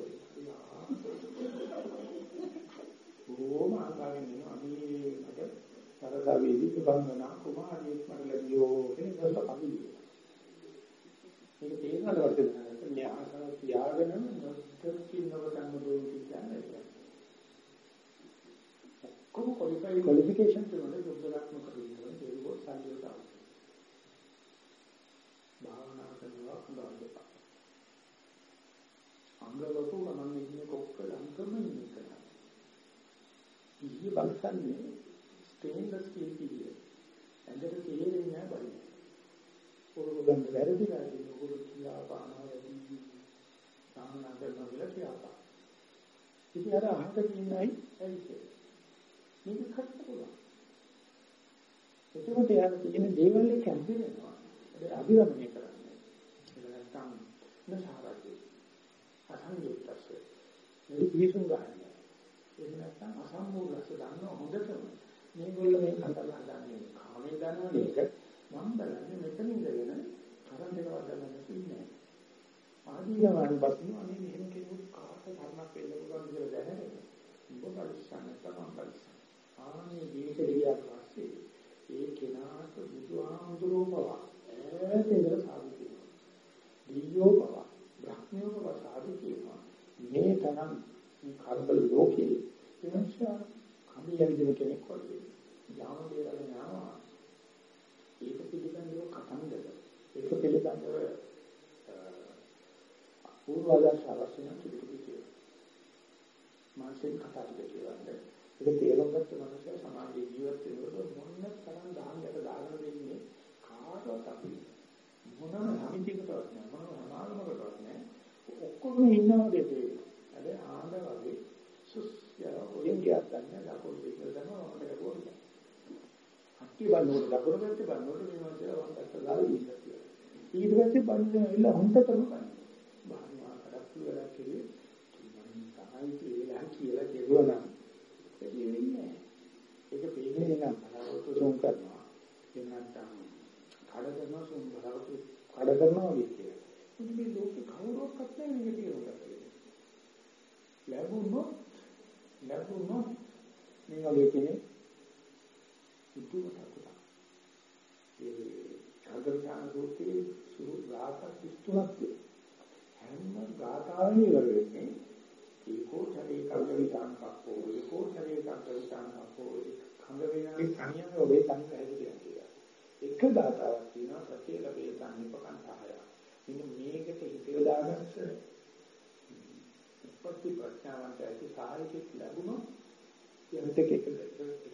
බොහොම ආසාවෙන් ඉන්නවා. අපි මට සරසාවේදී සුබංගනා කුමාරියෙක් මට ලැබියෝ කියන දවස කමිලි. මේක තේරෙනවද වර්තමානයේ මේ ආසාව තියාගෙන නොදකින් නොබතන්න දුරු කියන්නේ. කොහොම ක්වොලිෆයි ක්වොලිෆිකේෂන් තුනට දුක්දලක්ම කරුණා දේවෝ සංජෝත අවශ්‍යයි. භාවනා කරනවා හොඳට. අංගවතු මම ඉන්නේ කොක්ක ලංකම ඉන්නේ කරා. ඉහි බලසන්නේ ස්ටේන්ලස් ස්ටීල් පිළිය. ඇඟට තේරෙන්නේ නැහැ බලන්න. පොරොගන්න වැරදි වැරදි ඔගොල්ලෝ කියලා පානවා වැඩි. සාමනා කරනවා කියලා කියපා. ඉතින් අර අහක ඉන්නයි ඇවිත්. මේක කටට පුළුවන්. එතකොට යාර තියෙන දේවල් එක හැදෙනවා. ඒක අභිරමණය කරන්නේ. ඒක නැත්තම් නසාරයි. අසංයුක්තස්ස. මේ විසුන් ගන්න. ඒක නැත්තම් අසම්මූලස්ස ගන්න හොඳටම මේගොල්ලෝ මේ කතා හදන්නේ කාමෙන් ගන්නවද ඒක? මම බලන්නේ මෙතන ඉඳගෙන කරන් දෙකවත් ගන්න ඉන්නේ. ආදීගමන බස්න අනේ මෙහෙම කෙනෙක් කාට ධර්මයක් වෙන්න පුළුවන් කියලා දැනගෙන උඹ පරිස්සම් නැත්නම් පරිස්සම් ආනේ ජීවිතේ ගියාට පස්සේ ඒ කෙනාට බුදුහාමුදුරුවෝ පවා ඈත ඉඳලා සාදු කියනවා. දීයෝ පවා බ්‍රහ්මියෝ පවා සාදු කියනවා. මේ තරම් කල්ප ලෝකේ. එනිසා කමියවිදින කෙනෙක් වගේ. යාම දේවල් නාවා. ඒක පිළිබඳව කතන්දර. ඒක පිළිබඳව පූර්වාදර්ශ අවශ්‍ය නම් පිළිතුරු කියනවා මානසික කතා දෙක කියන්නේ ඒක තේරුම් ගත්ත මනුස්සය සමාජයේ ජීවත් වෙනකොට මොන තරම් දාන්නට දාගෙන දෙන්නේ කාටවත් අපි මොනම සමිතියකටවත් නෑ මොනම සමාගමකටවත් නෑ. ඔක්කොම ඉන්නවා දෙකේ අද ආන්ද වගේ සුස්ය ඔයෙන් ගියක් ගන්න ලකුණු දෙක තමයි අපිට කොහොමද අක්ටි බලනකොට ලකුණු පැත්තේ බලනකොට මේ මාතේ වම් පැත්ත දාලා ඉන්නවා ඊට පස්සේ බලන්න ඇවිල්ලා හොන්ටටම බලන්න බාහනවා කඩක් වල කිරි මම තමයි කියලා කියලා කෙරුවා නම් ඒක වෙන්නේ ඒක පේන්නේ නම් බලාවතු සොම් කරනවා එහෙම නැත්නම් කඩ කරනවා සොම් බලාවතු කඩ කරනවා වගේ කියලා ඉතින් මේ ලෝකේ කවුරුවක්වත් නැහැ මේක තේරුම් ගන්න ලැබුණොත් ලැබුණොත් මේ වගේ කෙනෙක් පුදුම තත්ත්වයක්. ඒ චාගරචාන සූත්‍රයේ සුරු රාත 33ක් හැම ගාථාවෙම ඉවර වෙන්නේ ඒකෝ චරේ කල්විතාන් කප්පෝ ඒකෝ චරේ කල්විතාන් කප්පෝ කංග වේනාගේ තනියම ඔබේ තනියම හැදෙන්නේ කියලා. එක ගාථාවක් තියෙනවා ප්‍රතිල වේතන් නිපකන්තහය. මෙන්න මේකට හිතේ දාගන්න උපත්ති ප්‍රඥාවන්ත ඇති සාහිත්‍ය ලැබුණොත් යන්තක එක එකට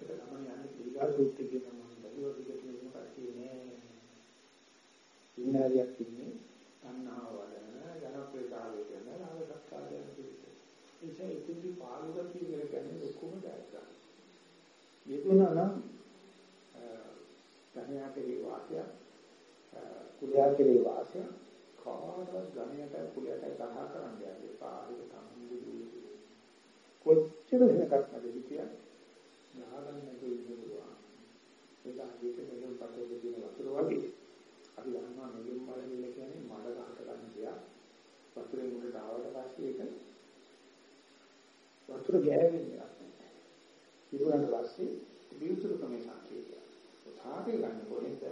ගමන යන්නේ දීගා සූත්‍රය කියන මම බැලුවා දිගට මෙන්න කට්ටිය නෑ. ඉන්නාරියක් ඉන්නේ තණ්හාව වඩන ජනප්‍රියතාවය කරන ලාභ සත්කාරයන් පිළිබඳ. එනිසා ඉතිරි පාළුගතිය කියලා කියන්නේ ලොකුම දැක්කා. යෙදුණා නම් ධනයාකේ වාසය කුලයාකේ වාසය කාටවත් ධනයට කුලයට තරහ කරන්න යන්නේ පාළුව තමයි දුන්නේ. කොච්චර වෙනකක් නැද හිටියත් ගහගන්න නැතුව ඉන්න පුළුවන්. ඒක අදිට මෙලොම් පටවල තියෙන වතුර වගේ. අපි දන්නවා මෙලොම් බලමිල කියන්නේ මඩ ගහට ගන්න දෙයක්. වතුරේ මුලට ආවට පස්සේ ඒක වතුර ගෑවෙන්නේ නැහැ. ඉරුණාට පස්සේ බියුතුරු කමේ සංකේතය. උසාවේ ගන්න කොහෙන්ද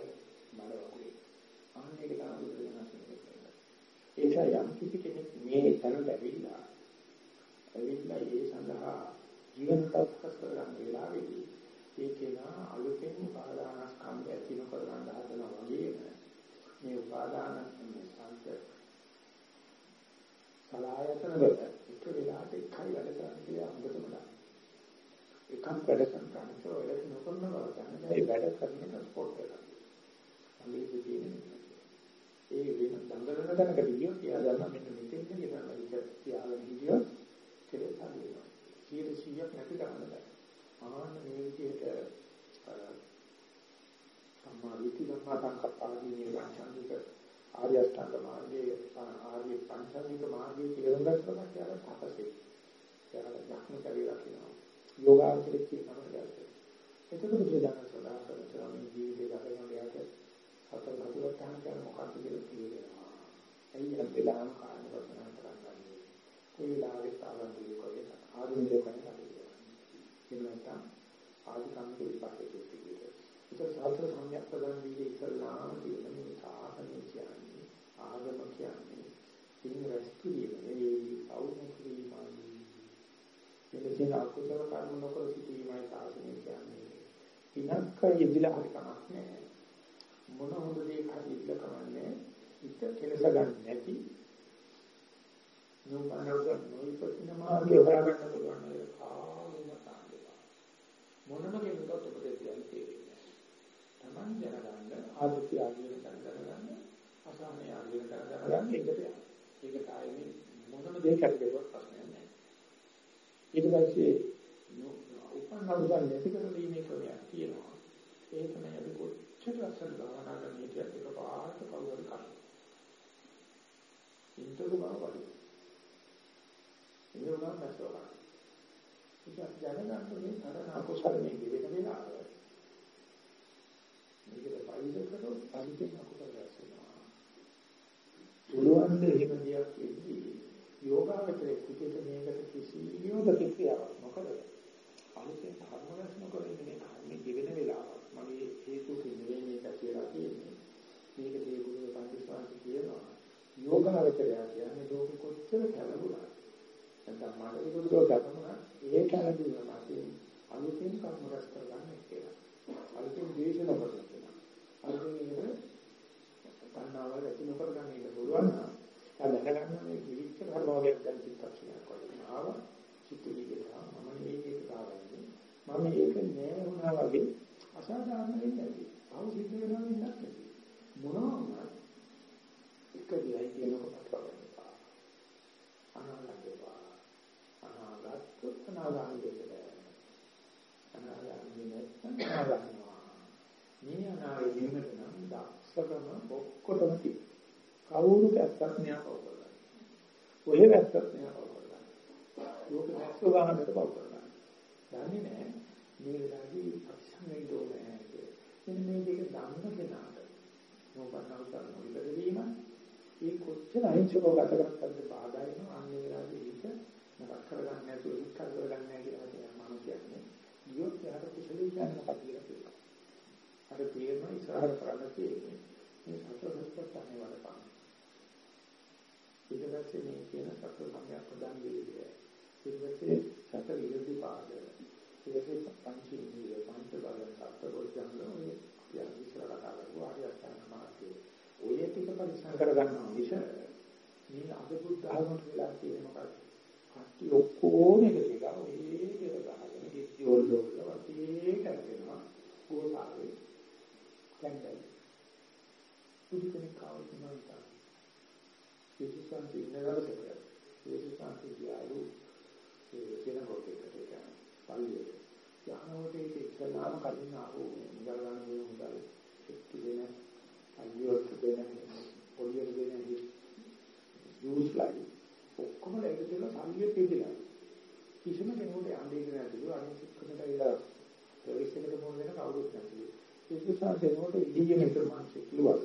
මඩ වගේ. අන්න ඒක තමයි බුදුරජාණන් වහන්සේ කියන්නේ. ඒක යම් කිසි කෙනෙක් මේ තැනට ඇවිල්ලා ඇවිල්ලා ඒ සඳහා ජීවන සත්‍යස් කරගන්න වෙලාවේදී ඒකේනා අලුතෙන් උපාදානස්කන්ධය ඇති නොකර ගන්න හදනවා වගේම මේ උපාදාන සංකල්ප සලායතන වල එක වෙලාවට එකයි වැඩ කරන්න කියලා හොඳටම දන්න. එකක් ටිකක් වැඩ කරනවා වැඩ නොකරන බව තමයි ඒ වැඩ කරන ස්පොට් එක. අනිත් තියෙන ඒ වෙන දඟලන තැනකට ගියොත් එයා දන්නා මෙන්න මෙතෙන් කියලා ඉතින් තියාගෙන හිටියොත් කෙලෙස් අඩුවෙනවා. 100ක් නැති කරන්න බෑ. ආන්න මේ විදිහට සම්මා විති සම්මා සංකප්පාදී නිර්වාචනික ආර්ය අෂ්ටාංග මාර්ගයේ ආර්ය පංචමික මාර්ගයේ තේරුම් ගන්නකොට කියලා තපසේ. එයාලා ධර්ම කරිය රකින්නවා. යෝගාචරිත කියනකට ගන්නවා. එතකොට බුදුදහම සදා කරනවා මේ ජීවිතය ගත කරන යාට හතර හතුරක් ගන්න කියන මොකක්ද කියලා කියනවා. ඇයි යම් වෙලාවම කාරණ වචන කරන්නේ. කොයි වෙලාවෙත් ආවන්දී කොයි ආධුනික කෙනෙක් එහෙම නැත්නම් ආදි කම්මික විපාකයේ තියෙන්නේ. ඒක සාත්‍ර සම්‍යක් ප්‍රදාන වීදී ඉස්සල්ලාම කියන මේ සාසනය කියන්නේ ආගම කියන්නේ ඉන්න රැස්කිරීම නෙවෙයි අවුමුක්‍රීමයි. මෙලෙසින් අකුසල කර්ම නොකර සිටීමයි සාසනය කියන්නේ. ඉනක්ක යෙදිලා හරි කමක් නැහැ. මොන හොඳ දෙයක් හරි ඉන්න කමන්නේ හිත කෙලස ගන්න නැති නෝපනවක නොයිපතින මාර්ගය හොයාගන්න පුළුවන් ඒක කාලෙම තාන්දේවා මොනම කෙනෙකුට උපදෙස් දෙන්න තේරෙන්නේ නැහැ Taman දැනගන්න ආදිත්‍ය ආගිය දැනගන්න අසහනය ආගිය දැනගන්න එකට යන්න ඒකට ආයේ මොනම දෙයක් කරගේවත් ප්‍රශ්නයක් නැහැ ඊට පස්සේ උපන්නවුදන් නැති කරලීමේ ක්‍රමයක් තියෙනවා ඒ තමයි අපි කොච්චර අසල් භාවනා කරන විදිහට එක පාට කවුරු කරන්නේ ඉන්ටර් බව වගේ ඉන්නවා නැසෝලා. ඒක දැනගන්න මේ තරණ අකුසල මේ වෙන වෙලාව. මේකද පරිද කරොත් පරිදෙන් අකුසල රැස්වෙනවා. පුළුවන් දෙයක් දෙයක් වෙද්දී යෝගාවචරයේ කුටියට මේකට කිසියම් ප්‍රතික්‍රියාවක් නොකර අලුතෙන් කර්ම රැස් නොකර ඉන්නේ කර්ම ජීවෙන වෙලාවක්. මගේ හේතු කින්නේ මේක කියලා කියන්නේ. මේක දී ගුරු පන්තිස්වාමී කියනවා. යෝගාවචරය කියන්නේ ලෝක කොච්චර කලබුණා නැත්නම් මාන විරුද්ධව ගතමුණා ඒ කලබුණ මාතේ අලුතෙන් කර්ම රැස් කරගන්න කියලා. අලුතෙන් ද්වේෂ නොකරන කියලා. අලුතෙන් ඒක තණ්හාව ඇති නොකර ගන්න ඉන්න පුළුවන් නම් එයා දැනගන්න මේ විවිච්ඡ කර්ම වගේ දැන් චිත්තක්ෂණයක් වගේ ආව චිත්ත විදිහට මම මේකේ කාරණේ මම ඒක නෑ වුණා වගේ අසාධාරණ වෙන්නේ නැති. ආව සිද්ධ වෙනවා වෙන්නත් නැති. මොනවා වුණත් එක දිහයි කියනකොට කරන්නේ. අනාගතේවා අනාගත අනාගතේ අනාගතේ නැත්නම් අනාගතනවා මේ අනාගතේ නිමත නම් දක්ෂකම ඔක්කොටම තියෙනවා කවුරු කැත්තක් නෑ කවුරුද ඔය වැත්තක් නෑ කවුරුද ලෝක දැක්ක ගන්නකට බව දන්නේ නෑ මේ වෙලාවේදී අක්ෂණය දෝනේ මෙන්න මේ දෙක දන්න කෙනාට මොකක්ද කරන්න ඉඩදීම ඒ කොච්චර අහිංසකව ගත කරත්තද බාධා වෙනවා අන්න ඒ වෙලාවේදී හිත මොකක් කරගන්න නැතුව හිත කරගන්න නැහැ කියලා කියන මම කියන්නේ ගියොත් යාට කුසලී කියන්නේ මොකක්ද කියලා කියනවා. අර තේරෙනවා ඉස්සරහට කරන්න තියෙන්නේ මේ සතර සත්‍යත්වනේ වලපන්. ඊට පස්සේ මේ කියන සතර සම්‍යක් ප්‍රදාන වේදිකය. ඊට පස්සේ සතර ඉරදි පාද. ඊට පස්සේ පංච ඉන්ද්‍රිය පංච බල සතර වර්ජංග ඔය අපි ඉස්සරහට කතා කරලා ආර්ය අෂ්ටාංග මාර්ගයේ ඔය ටික පරිස්සම් කරගන්නවා මිස මේ අද බුද්ධ ධර්මයට වෙලා තියෙන මොකක්ද? කට්ටි ඔක්කොම එක දිගා ඔය ඒක ගහගෙන කිසි ඔල්ලෝල වටේ කරගෙනවා. ගෝසාවේ. දැන්දයි. පුදු කෙනෙක් කාවල් තුනක් යේසුස්වන්සේ ඉන්නවලට යේසුස්වන්සේ ගියාලු ඒ සෙනගොඩේකට යන පල්ලියට. යනකොට ඒක ඉස්සලාම කලින් ආවෝ මුදල් ගන්න මුදල් එක්ක දෙන අයියෝත් දෙන පොලියර දෙන යූස් ලයි ඔක්කොම එකතු වෙලා සංගීත පිළිලා කිසිම කෙනෙකුට යන්නේ නැතිව අනිත් එක්කමට ඇවිල්ලා ප්‍රවේශ එකට මොන වෙන කවුරුත් නැතිව. ඒ නිසා දෙනකොට ඉදිරිය මෙතන මානසික කිලුවද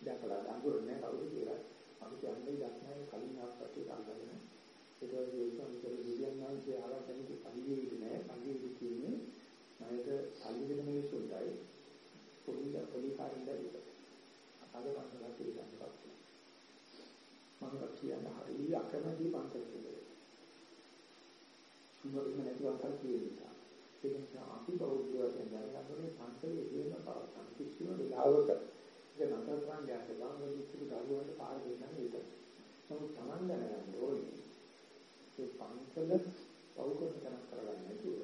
දැකලා අඳුරන්නේ කවුරු කුසල් කියන නිසා. ඒ නිසා අපි බෞද්ධ වශයෙන් දැනගන්නේ සංසයේ තියෙන පවතන කිසිම වෙලාවක ඒක නතර කරන්න යන්න බෑ මොකද ඉතිරි ගල්වලට පාර දෙන්න ඒක. නමුත් Taman දැනගන්න ඕනේ ඒ පන්සල පෞකෝෂ කරක් කරගන්න නැතුව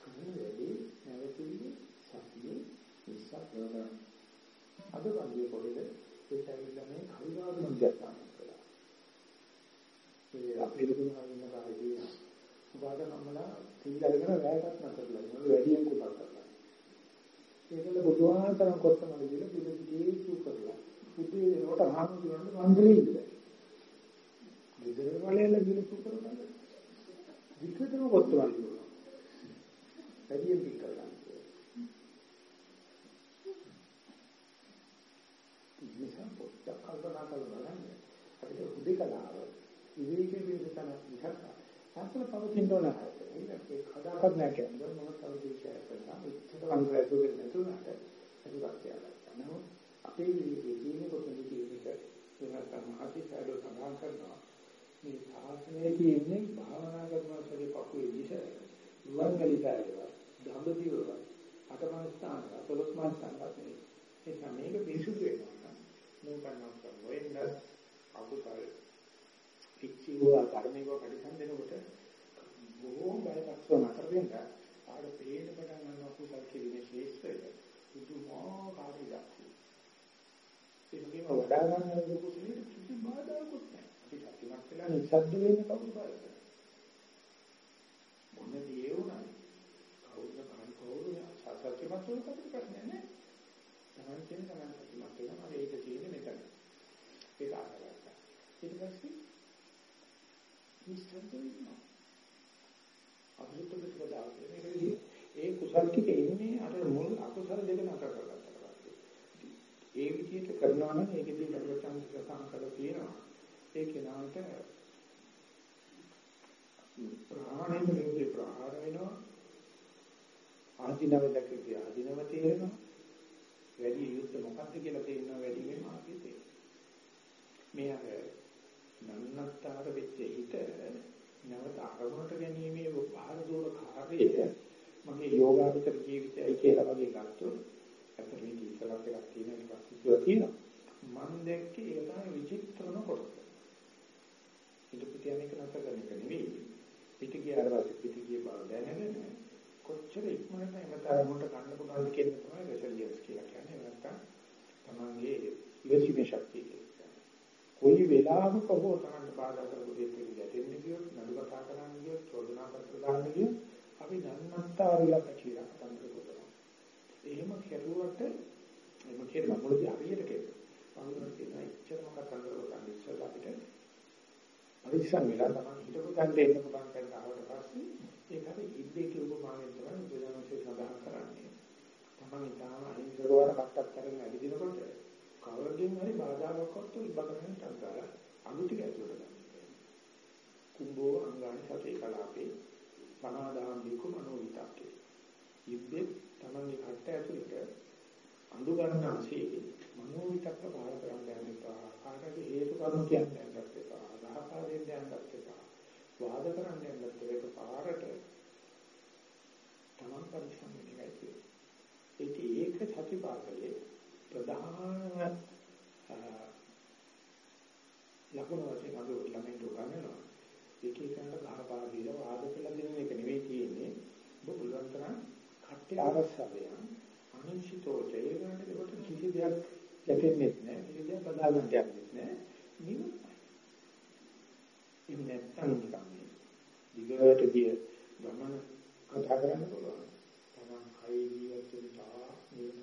කම වැඩි නැවතිලි සතිය විශ්වාසවල අද වගේ පොඩේ ඒ සැමිලා මේ කවිවාද මන්දයන් කරලා. ඒ අපේ දුන්නා තීජාගෙන වැයකට නැතරලා මොකද වැඩියෙන් කුසල් කරලා ඒකල බුදුහාමතරන් කොත්තමල දිල බුදු පිටේ සු කරලා බුදු වෙනකොට හාමුදුරන්ට මංගලී ඉඳලා. විතර වලේ දිල සු කරලා විකටම කොත්තමල දිල වැඩියෙන් පිට කරලා නිසා පොඩ්ඩක් කල්පනා කරලා බලන්න අපිට හුදේකලාව විවේකයේ විදතන විහක සාසන පවතින ඕන ඒක කදාකත් නැහැ කියන්නේ මොන සෞදේශය කරලා ඉච්ඡිත වංගය දුක නැතුණාට ඒක කියලා නමුත් අපේ ජීවිතයේ තියෙන කොටස ජීවිතයක වෙනස් මහතිසාරෝ සඳහන් කරනවා මේ සාසනයේ තියෙන්නේ භාවනා කරනවාගේ පපුවේ දිශ රුවන්වැලිසාරේවා දඹදිවව අටමස්ථාන අතලොස්මස්ථාන වශයෙන් ඒ සමේක පිසුදු වෙනවා නූපන්නක් වෙන්න අකුසල් පිච්චිව ධර්මයව පරිසම් දෙනකොට බොහෝ බයපක්ෂව නතර වෙන්න ආඩ පේන පටන් ගන්න අකුසල් කිරීමේ ශේෂ්ත්‍රය. පුදුමාකාර ඉලක්කය ඒකේම වඩා ගන්න කුසලයේ කිසි බාධාකුත් නැහැ. අපි සත්‍යමත් වෙලා නිසද්ද වෙන්න කවුරු බලද මොන දේ වුණත් කවුරුද කන කවුරු සත්‍යමත් වෙන්න කවුරු කරන්නේ නැහැ. තමන් කියන තමන් සත්‍යමත් වෙනවා. ඒක තියෙන්නේ මෙතන. ඒක ආරගත්තා ඊට පස්සේ නිස්සද්ද වෙනවා අභිත ප්‍රතිපදාව කියන්නේ ඒ කුසල් ටික එන්නේ අර මුල් අකුසල් දෙක නතර කරගත්තා. ඒ විදිහට කරනවා නම් ඒකෙදී ලබන සම්පූර්ණ කරලා තියෙනවා. ඒ කෙනාට ප්‍රාණයෙන් විරුද්ධ ප්‍රහාර වෙනවා. ආධිනව දැකේ ආධිනව තේරෙනවා. වැඩි යුද්ධ මොකක්ද කියලා තේරෙනවා වැඩි මේ මාර්ගයේ තේරෙනවා. මේ අර නන්නත්තර වෙච්ච හිත නැවත අරමුණට ගැනීමේ බාහිර දෝර කාර්යය මගේ යෝගාවචර ජීවිතයයි කියලා වගේ ගත්තොත් අපිට මේක ඉස්සරහට එකක් තියෙන එකක් සිදුවා තියෙනවා. මම දැක්කේ ඒක තමයි විචිත්‍රම කොටස. පිට පිට යන එක නැතර කරන එක නෙවෙයි. පිට ගියාට පස්සේ පිට ගිය බව දැනගෙන කොච්චර ඉක්මනට එමෙතන අරමුණට ගන්න පුළුවන්ද කියන තමයි රෙසිලියන්ස් කියලා කියන්නේ. නැත්නම් තමන්ගේ ඉවසීමේ ශක්තිය කොයි වෙලාවක හෝ තමන්ට බාධා කරපු දෙයක් ගැටෙන්න ගියොත් නඩු කතා කරන්න ගියොත් චෝදනා පත්‍ර දාන්න ගියොත් අපි ධර්මත්තාරිලක කියලා කතන්දර කරනවා. එහෙම කෙරුවට එහෙම කියලා මොකද හරියට කෙරුවා. වංගන කියන ඉච්ඡරම කතන්දර කරන්න ඉස්සෙල්ලා අපිට පරිස්සම් වෙලා තමයි හිතපු ගන්න එන්න පුළුවන් කියලා ආවට පස්සේ ඒක හරි ඉබ්බේ කියපු මානෙන් තමයි බුදුදහමේ සඳහන් කරන්නේ. තමන් ඊටාම අහිංසකවර කට්ටක් කරගෙන ඇවිදිනකොට කවරකින් හරි බාධාවක් වත්තු ඉබ්බකරන් තංගාලා අලු ටික ඇතුළට ගන්න. කුම්භෝ අංගානි සතේ කලාපේ පනාදාම් බිකු මනෝ විතක්කේ. ඉබ්බේ තමන්ගේ කට්ට ඇතුළට අඳු ගන්නාසේ මනෝ විතක්ක බාර කරන්න යන්න එපා. කාටද හේතු කරුණු කියන්න යන්නත් එපා. රහපාදෙන් යන්නත් එපා. වාද කරන්න යන්නත් ඒක පාරට තමන් පරිස්සම් වෙන්න එකයි. ඒක සතිපාසලේ ප්‍රධාන ලකුණු වශයෙන් අද ළමයින්ට උගන්වනවා. එක එකකට ගහපා දීලා වාද කළ දෙන එක නෙවෙයි තියෙන්නේ. ඔබ පුළුවන් තරම් කට්ටි ආරස්සාවයන් අනිශ්චිතෝ ජයගන්න දෙවට කිසි දෙයක් ලැබෙන්නේ නැහැ. කිසි දෙයක් බදා ගන්න දෙයක් නැහැ. නිවයි. එහෙම නැත්නම් නිකන් දිගට ගිය ගමන කතා කරන්න පුළුවන්. තමන් කයි ජීවත් වෙන තා නිවන.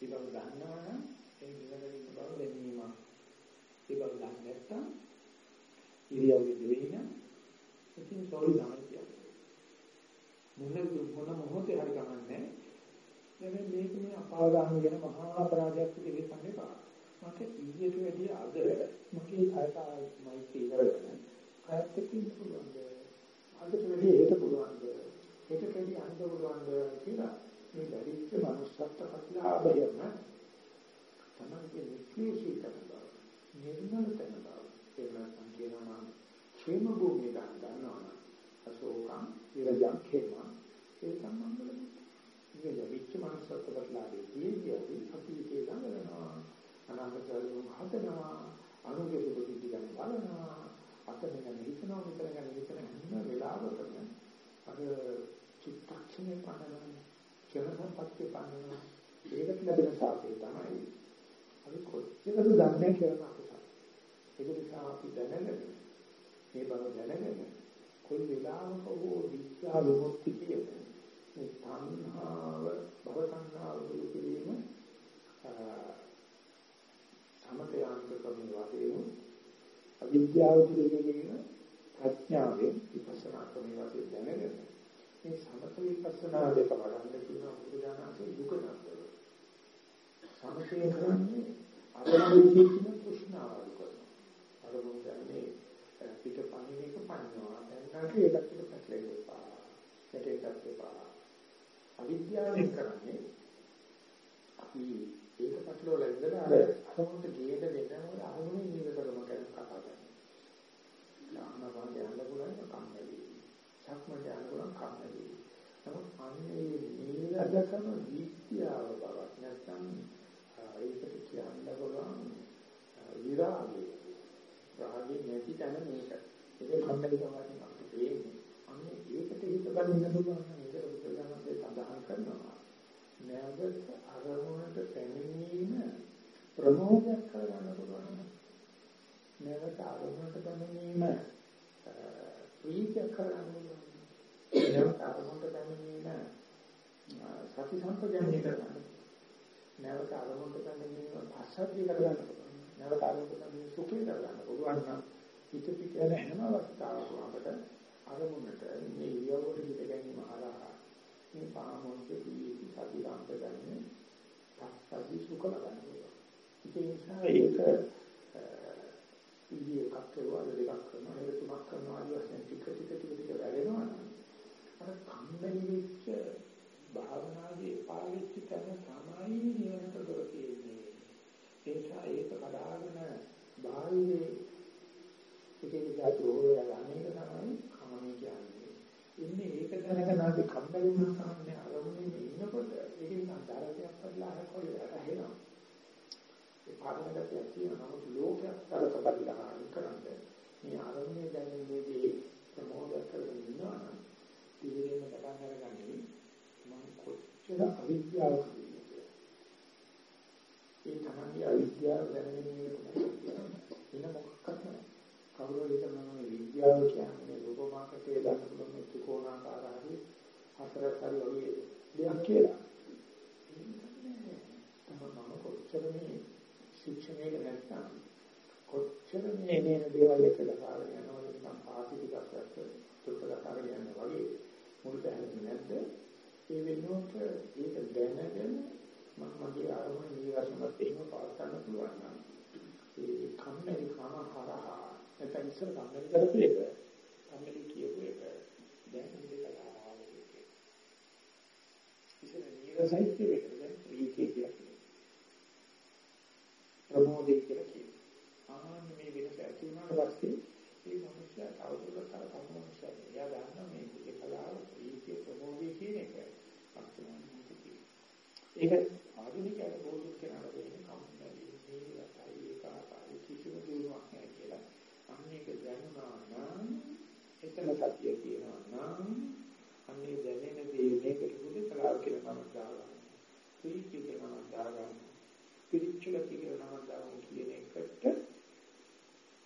ඒ බව දන්නවනම් ඒ නිවන ඉන්න බව දැනීම. ඒ බව දන්නේ නැත්නම් ඉරියව්වේ දෙවෙන්න ඉතින් සෝරි තමයි කියන්නේ. මොන මොන මොහොතේ හරි ගමන්නේ නැහැ. මේක මේ අපාදාන වෙන මහා අපරාධයක් විදිහට කන්නේ මට ඊට වැඩිය අද මගේ කායත මෛත්‍රී කරගෙන කායත් එක්ක ඉන්න පුළුවන්ද? අදට වැඩිය හෙට පුළුවන්ද? හෙට වැඩිය අන්ත පුළුවන්ද කියලා මේ ලැබිච්ච manussත්ව කතිලාභයම තමයි නික්ලේශී කරන බව. නිර්මල කරන බව. ඒ නැත්නම් කියනවා ക്ഷേම භූමිය ගන්න ගන්නවා. අශෝකං විරජං ඛේම ඒක මංගල මේ ලැබිච්ච manussත්ව කතිලාභයේදී අපි ඒක ගන්නවා. අනාගතවලුම් හදනවා. අනුගේ සුභ සිද්ධි ගන්න බලනවා. අතන ගැන හිතනවා මෙතන ගැන හිතන හැම වෙලාවකම අර චිත්තක්ෂණේ පන්නනවා ක්ෂණ සම්පත්තිය පන්නනවා ඒකට ලැබෙන සාපේ තමයි අපි කොච්චරද දන්නේ කියලා අකුසල ඒක නිසා අපි දැනගෙන මේ බව දැනගෙන අවිද්‍යා විමුක්ති කියන මේ තණ්හාව භව තණ්හාව දුරු කිරීම සමතයාන්ත ක්‍රමයේ වශයෙන් අවිද්‍යාව දුරු කිරීම ප්‍රඥාවෙන් විපස්සනා ක්‍රමයේ වශයෙන් දැනගෙන මේ සමත විපස්සනා දෙක වඩන්න කියන බුදුදානසේ යුග නතර. සමතේ කරන්නේ අරමුණු කියන කුෂ්ණාව කරනවා. අරමුණු ගන්නේ පිට පණින එක පණිනවා නැති ඒකත් පිට පැටලෙන්න එපා. කැටේටත් එපා. අවිද්‍යාවෙන් කරන්නේ අපි ඒක පැටලවලා ඉඳලා අර අරමුණට ගේද දෙන්නම අරමුණේ නිරතරම ගැන කතා කරනවා යන්න පුළුවන් කම්මැලි යන්න පුළුවන් කම්මැලි නමුත් අන්නේ නිරදකම විද්‍යාව බවක් නැත්නම් ඒකට කියන්න පුළුවන් විරාගය. රාගය නැති තැන මේක. ඒක කම්මැලි තමයි පේන්නේ. අන්නේ ඒකට හිත ගන්න පුළුවන් නම් ඒක බුදුදහමේ සඳහන් කරනවා. නැවත අරමුණට පැමිණීම ප්‍රමෝදයක් කරගන්න පුළුවන්. නැවත අරමුණට පැමිණීම ප්‍රීතියක් කරගන්න පුළුවන්. නැවත අරමුණට පැමිණීම සති සම්පජන්‍ය කරගන්න. නැවත අරමුණට පැමිණීම පස්සද්ධිය කරගන්න පුළුවන්. නැවත ආරම්භ සුඛේ කරගන්න පුළුවන් නම් හිත පිට යන හැම අවස්ථාවකම අපට අරමුණට මේ ඉරියව්වට හිත ගැනීම හරහා මේ පාමොන්ත දීති සති රාම්ප ගන්න පස්සද්ධි සුඛ ලබන්න පුළුවන්. ඒ නිසා ඒක ඉන්දිය එකක් කරුවා දෙකක් කරනවා ඒක තුනක් කරනවා ආදී වශයෙන් ටික ටික ටික ටික වැඩෙනවා නම් අර කම්මැලි වෙච්ච භාවනාවේ පාවිච්චි කරන තමයි නිවනට දොර තියෙන්නේ. ඒ නිසා ඒක කඩාගෙන බාහිරේ ඉතින් ජාතෝය අනේක තමයි කමනේ කියන්නේ. ඉන්නේ ඒක දැනගෙන අපි කම්මැලි වුණා තමයි අරමුණේ ඉන්නකොට ඒක නිකන් දරකයක් පදලා අර කොයි රහෙනවා. ඒ පාරමිතය කියන නමුත් ලෝකයක් තරක බදලා කරන්නේ මේ අරමුණේ දැනෙන්නේදී ප්‍රමෝද කරගෙන ඉන්නවා නම් ඉතින් පටන් අරගන්නේ මම කොච්චර අවිද්‍යාවකද ඒ තමයි අවිද්‍යාව දැනගැනීම වෙන මොකක්වත් නැහැ. කවුරු හරි කරනවා මේ විද්‍යාව කියන්නේ රූප මාර්ගයේ දාන්න පුළුවන් ත්‍රිකෝණාකාර හරි හතරක් හරි වගේ දෙයක් කියලා. තමම කොච්චර මේ ශික්ෂණයක නැත්නම් කොච්චර මේ නේන දේවල් එක ගහගෙන යනවා නිකන් පාටි ටිකක් අත්ත තුල්පලකාරය යනවා වගේ මුල් බැහැන්නේ නැද්ද? ඒ වෙනුවට ඒක දැනගෙන මම මගේ ආරමුණ නිවර්තනත් එහෙම පාස් ගන්න පුළුවන් නම් ඒ කම්මැලි කම හරහා නැත්නම් ඉස්සර කම්මැලි කරපු එක කම්මැලි කියපු එක දැන් ඉඳලා ආවොත් ඉස්සර නිරසයි කියපු එක දැන් ප්‍රීතිය කියලා කියනවා ප්‍රමෝදේ කියලා කියනවා ආන්න මේ වෙනස ඇති වුණාට පස්සේ මේ මනුස්සයා තවදුරටත් අර කම්මනුස්සයා එයා දන්නා මේ කුලේ කලාව ප්‍රීතිය ප්‍රමෝදේ කියන එක. ඒක ආධුනිකයට බෝධි කරනවා කියන්නේ කම්මැලි නීරසයි ඒකාකාරී කිසිම දියුණුවක් නැහැ කියලා. අන්නේක දැනුණා නම් එතන සත්‍ය කියනවා නම් අන්නේ දැනෙන දේ මේකට බුදු කලාව කියලා නම දාගන්න. ප්‍රීති කියලා නම දාගන්න. පිරිච්චල කියලා නම දාගන්න කියන එකට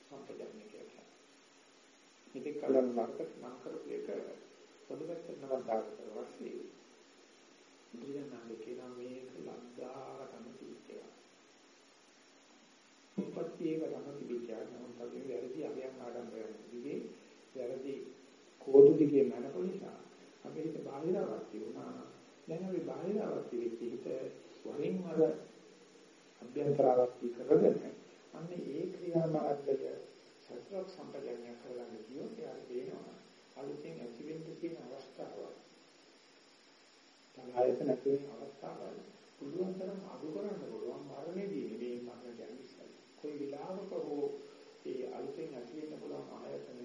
සම්පජන්‍ය කියලා. ඉතින් කලන වර්ග නම් කරපු එක පොදුපැත්ත නම දාගන්න පස්සේ බුදුරජාණන් කියනවා මේක ලද්දාකටම තිබෙනවා. උපත්තියක තමයි තිබෙන්නේ. නමුත් අපි වැරදි අගයන් ආඩම්බරයෙන් දිගේ වැරදි කෝඩු දිගේ මනපු නිසා අපේ හිත බාහිරවත් වුණා. දැන් අපි බාහිරවත් වෙච්ච හිත වරින් වර අභ්‍යන්තරවත් කරගෙන අන්න ඒ ක්‍රියාමාර්ගය සත්‍යක් සම්පජන්‍ය කරගන්න කියොත් එයාට පේනවා අලුතෙන් ඇතිවෙන්න තියෙන අවස්ථාවක් සංඝායත නැති වෙන අවස්ථාවල් පුළුවන් තරම් අඩු කරන්න පුළුවන් මරණයදී නෙවෙයි මරණ කියන්නේ ඉස්සෙල්ලා. කොයි වෙලාවක හෝ ඒ අලුතෙන් ඇති වෙන්න පුළුවන් ආයතනයේ ඇහැ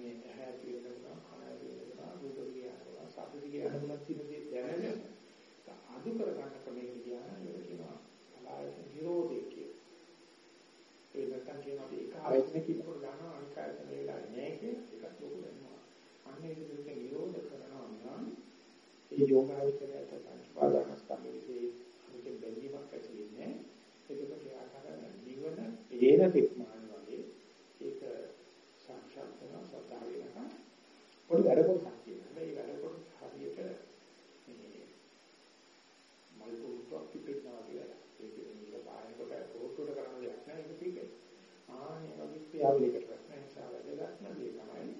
ඇති වෙන්න පුළුවන් කන ඇති වෙන්න පුළුවන් රූප කියන පුළුවන් ශබ්ද කියන පුළුවන් තියෙන දේ දැනගෙන අඩු කර ගන්න ක්‍රමයක කියනවා ඒක කියනවා ආයතන නිරෝධය කියලා. ඒ නැත්තම් කියනවා ඒක ආයතන කියනකොට ගන්නවා අනික ආයතන වෙලාවේ නෑ කියලා ඒකත් ලොකු වෙනවා. අන්න ඒක නිරෝධ කරනවා නම් ඒ යෝගාවචරයට පාදානස්කන්ධයේ අමුතෙන් බැඳීමක් ඇති වෙන්නේ ඒකට ක්‍රියාකාර නිවන පේන තික්මාන පොඩි වැඩ කොටසක් තියෙනවා. හැබැයි වැඩ කොටස හරියට මේ මල් පොකුවක් පිටේනවා කියලා. ඒක නිල පාරක පොකුවට කරන දෙයක් නෑ ඒක පිටේ. ආනේ වගේ ක්‍රියාවලියකට ප්‍රශ්න නිසා වැඩක් නෑ ඒ තමයි.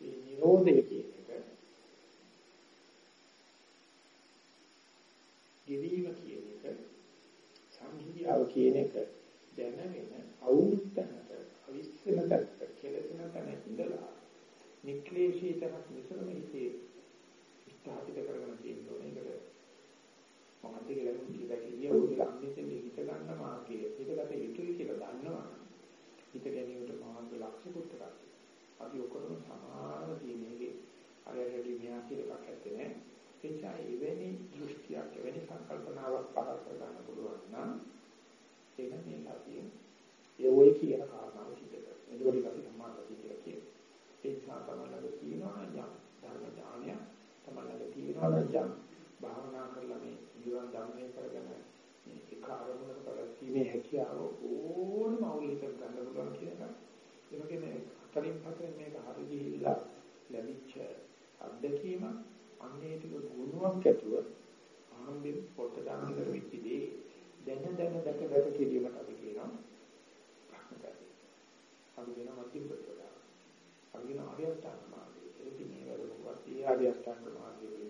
මේ නිරෝධය කියන එක. ගෙවීම කියන එක සංහිඳියාව කියන එක දැනගෙන අවුත්තනට අවිස්සන තත්ත්ව කෙලෙසන තැන ඉඳලා නික්ලේශී තැනක් විතරම හිතේ ස්ථාපිත කරගෙන තියෙන්න ඕනේ ඒකට මොකක්ද කියලා කිව්වා කිය උදේ අම්මිතේ හිත ගන්න මාර්ගය. හිතකට යුතුයි කියලා දන්නවා. හිත ගැනීමට මාර්ග ලක්ෂ්‍ය පුත්‍රකා අපි ඔක්කොම සමාන තියෙන්නේ අරයටි මෙහා කියලා එකක් ඇත්තේ නෑ. එචා එවැනි දෘෂ්ටියක් එවැනි සංකල්පනාවක් පහළ කර ගන්න පුළුවන් නම් ඒක මේ සතියේ ඒ ඔය කියන කාරණාව කරනවා. ඒක අපි සමාධිය කියලා කියනවා ඒ නිසා තමයි තියෙනවා යම් ධර්ම ඥානය තමයි තියෙනවා නම් භාවනා කරලා මේ ජීවන ධර්මයේ කරගෙන මේ එක අරමුණක පැවැත්ීමේ හැකියාව ඕනම අවුලකට ගන්න පුළුවන් කියන එක. ඒ වගේම අතරින් පතරින් මේක හරි ගිහිල්ලා ලැබිච්ච අත්දැකීම අන්නේ ටික ගුණයක් ඇතුව ආනන්දෙන් පොත දාන්න කරවිච්ච දේ දැන දැන දැක දැක කිරීමට අපි කියනවා ප්‍රඥායි. අපි කියන මධ්‍යම ප්‍රතිපදාව. අපි කියන ආර්ය අෂ්ටාංග මාර්ගය. ඒක මේ වැඩමුළුවත් ඒ ආර්ය අෂ්ටාංග මාර්ගයට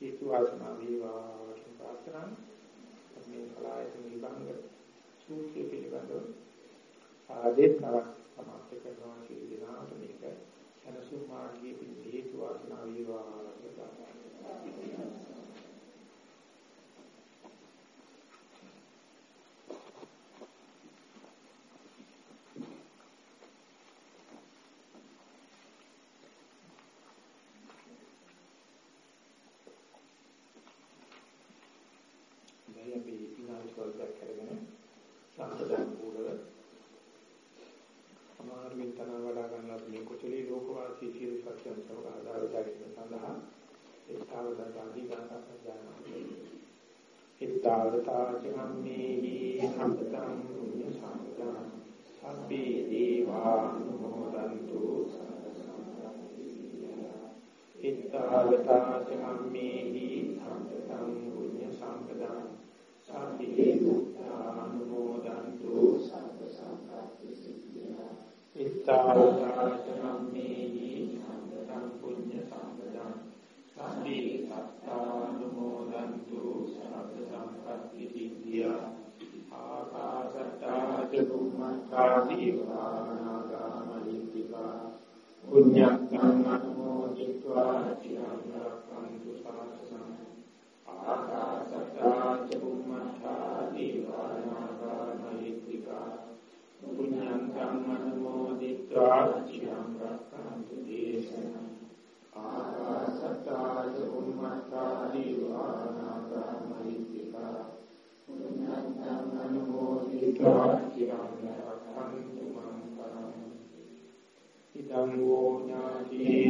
හේතු වාසනා වේවා කියන ප්‍රාර්ථනා මේ කලායතන විභංග සූත්‍රය පිළිබඳව ආදේශනවක් සමාප්ත කරනවා කියන දිනාට මේක සනසු මාර්ගයේ හේතු වාසනා වේවා කියලා ප්‍රාර්ථනා ස්වල්පයක් කරගෙන සම්පදන් කූලව අමාරුවෙන් තන වඩා ගන්නත් මේ කුසලී ලෝකවාසී සියලු සත්‍යයන් සමග ආදාර දැරීම සඳහා ඒතාවදාදී ගාථා සජ්ජායනා ඉත්තාවතාචමම්මේහි සම්පතං පුඤ්ඤ සම්පතං සබ්බේ දේවානුමෝදන්තු ඉත්තාවතාචමම්මේහි සම්පතං පුඤ්ඤ සම්පතං සාතිේ බුද්ධානුමෝදන්තු thou ඉදං වූ ඥාතිනං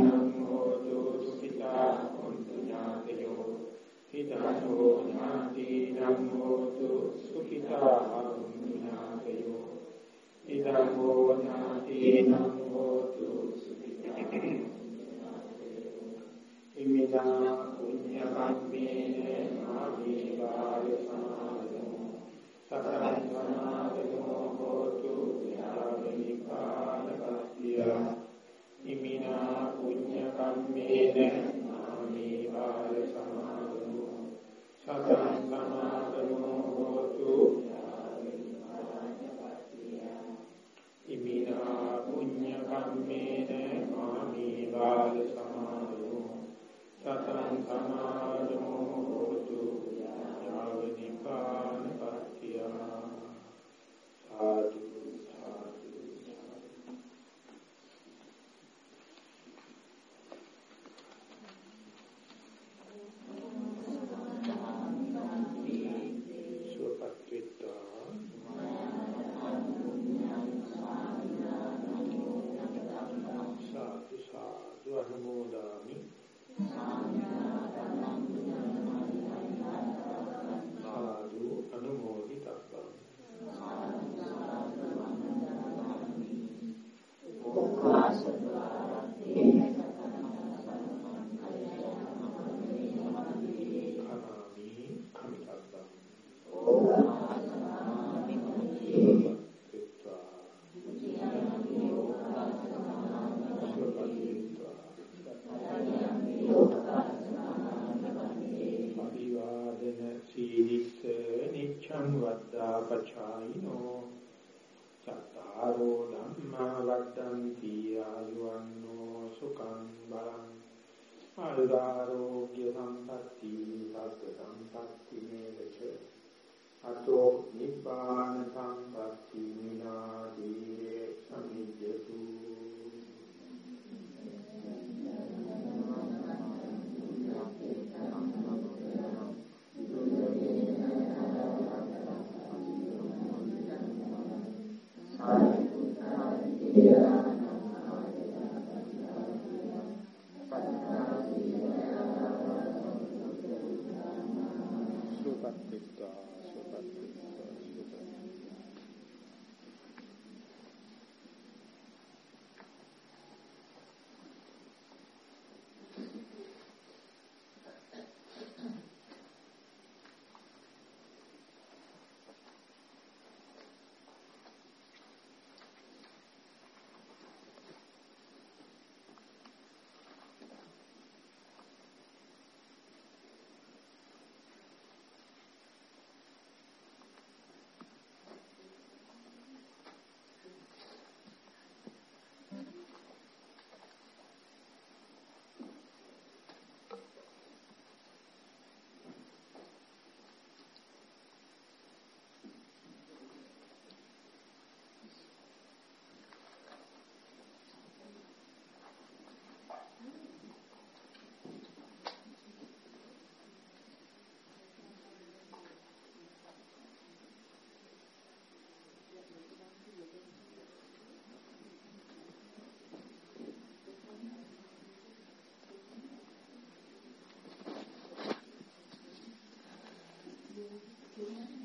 Amen.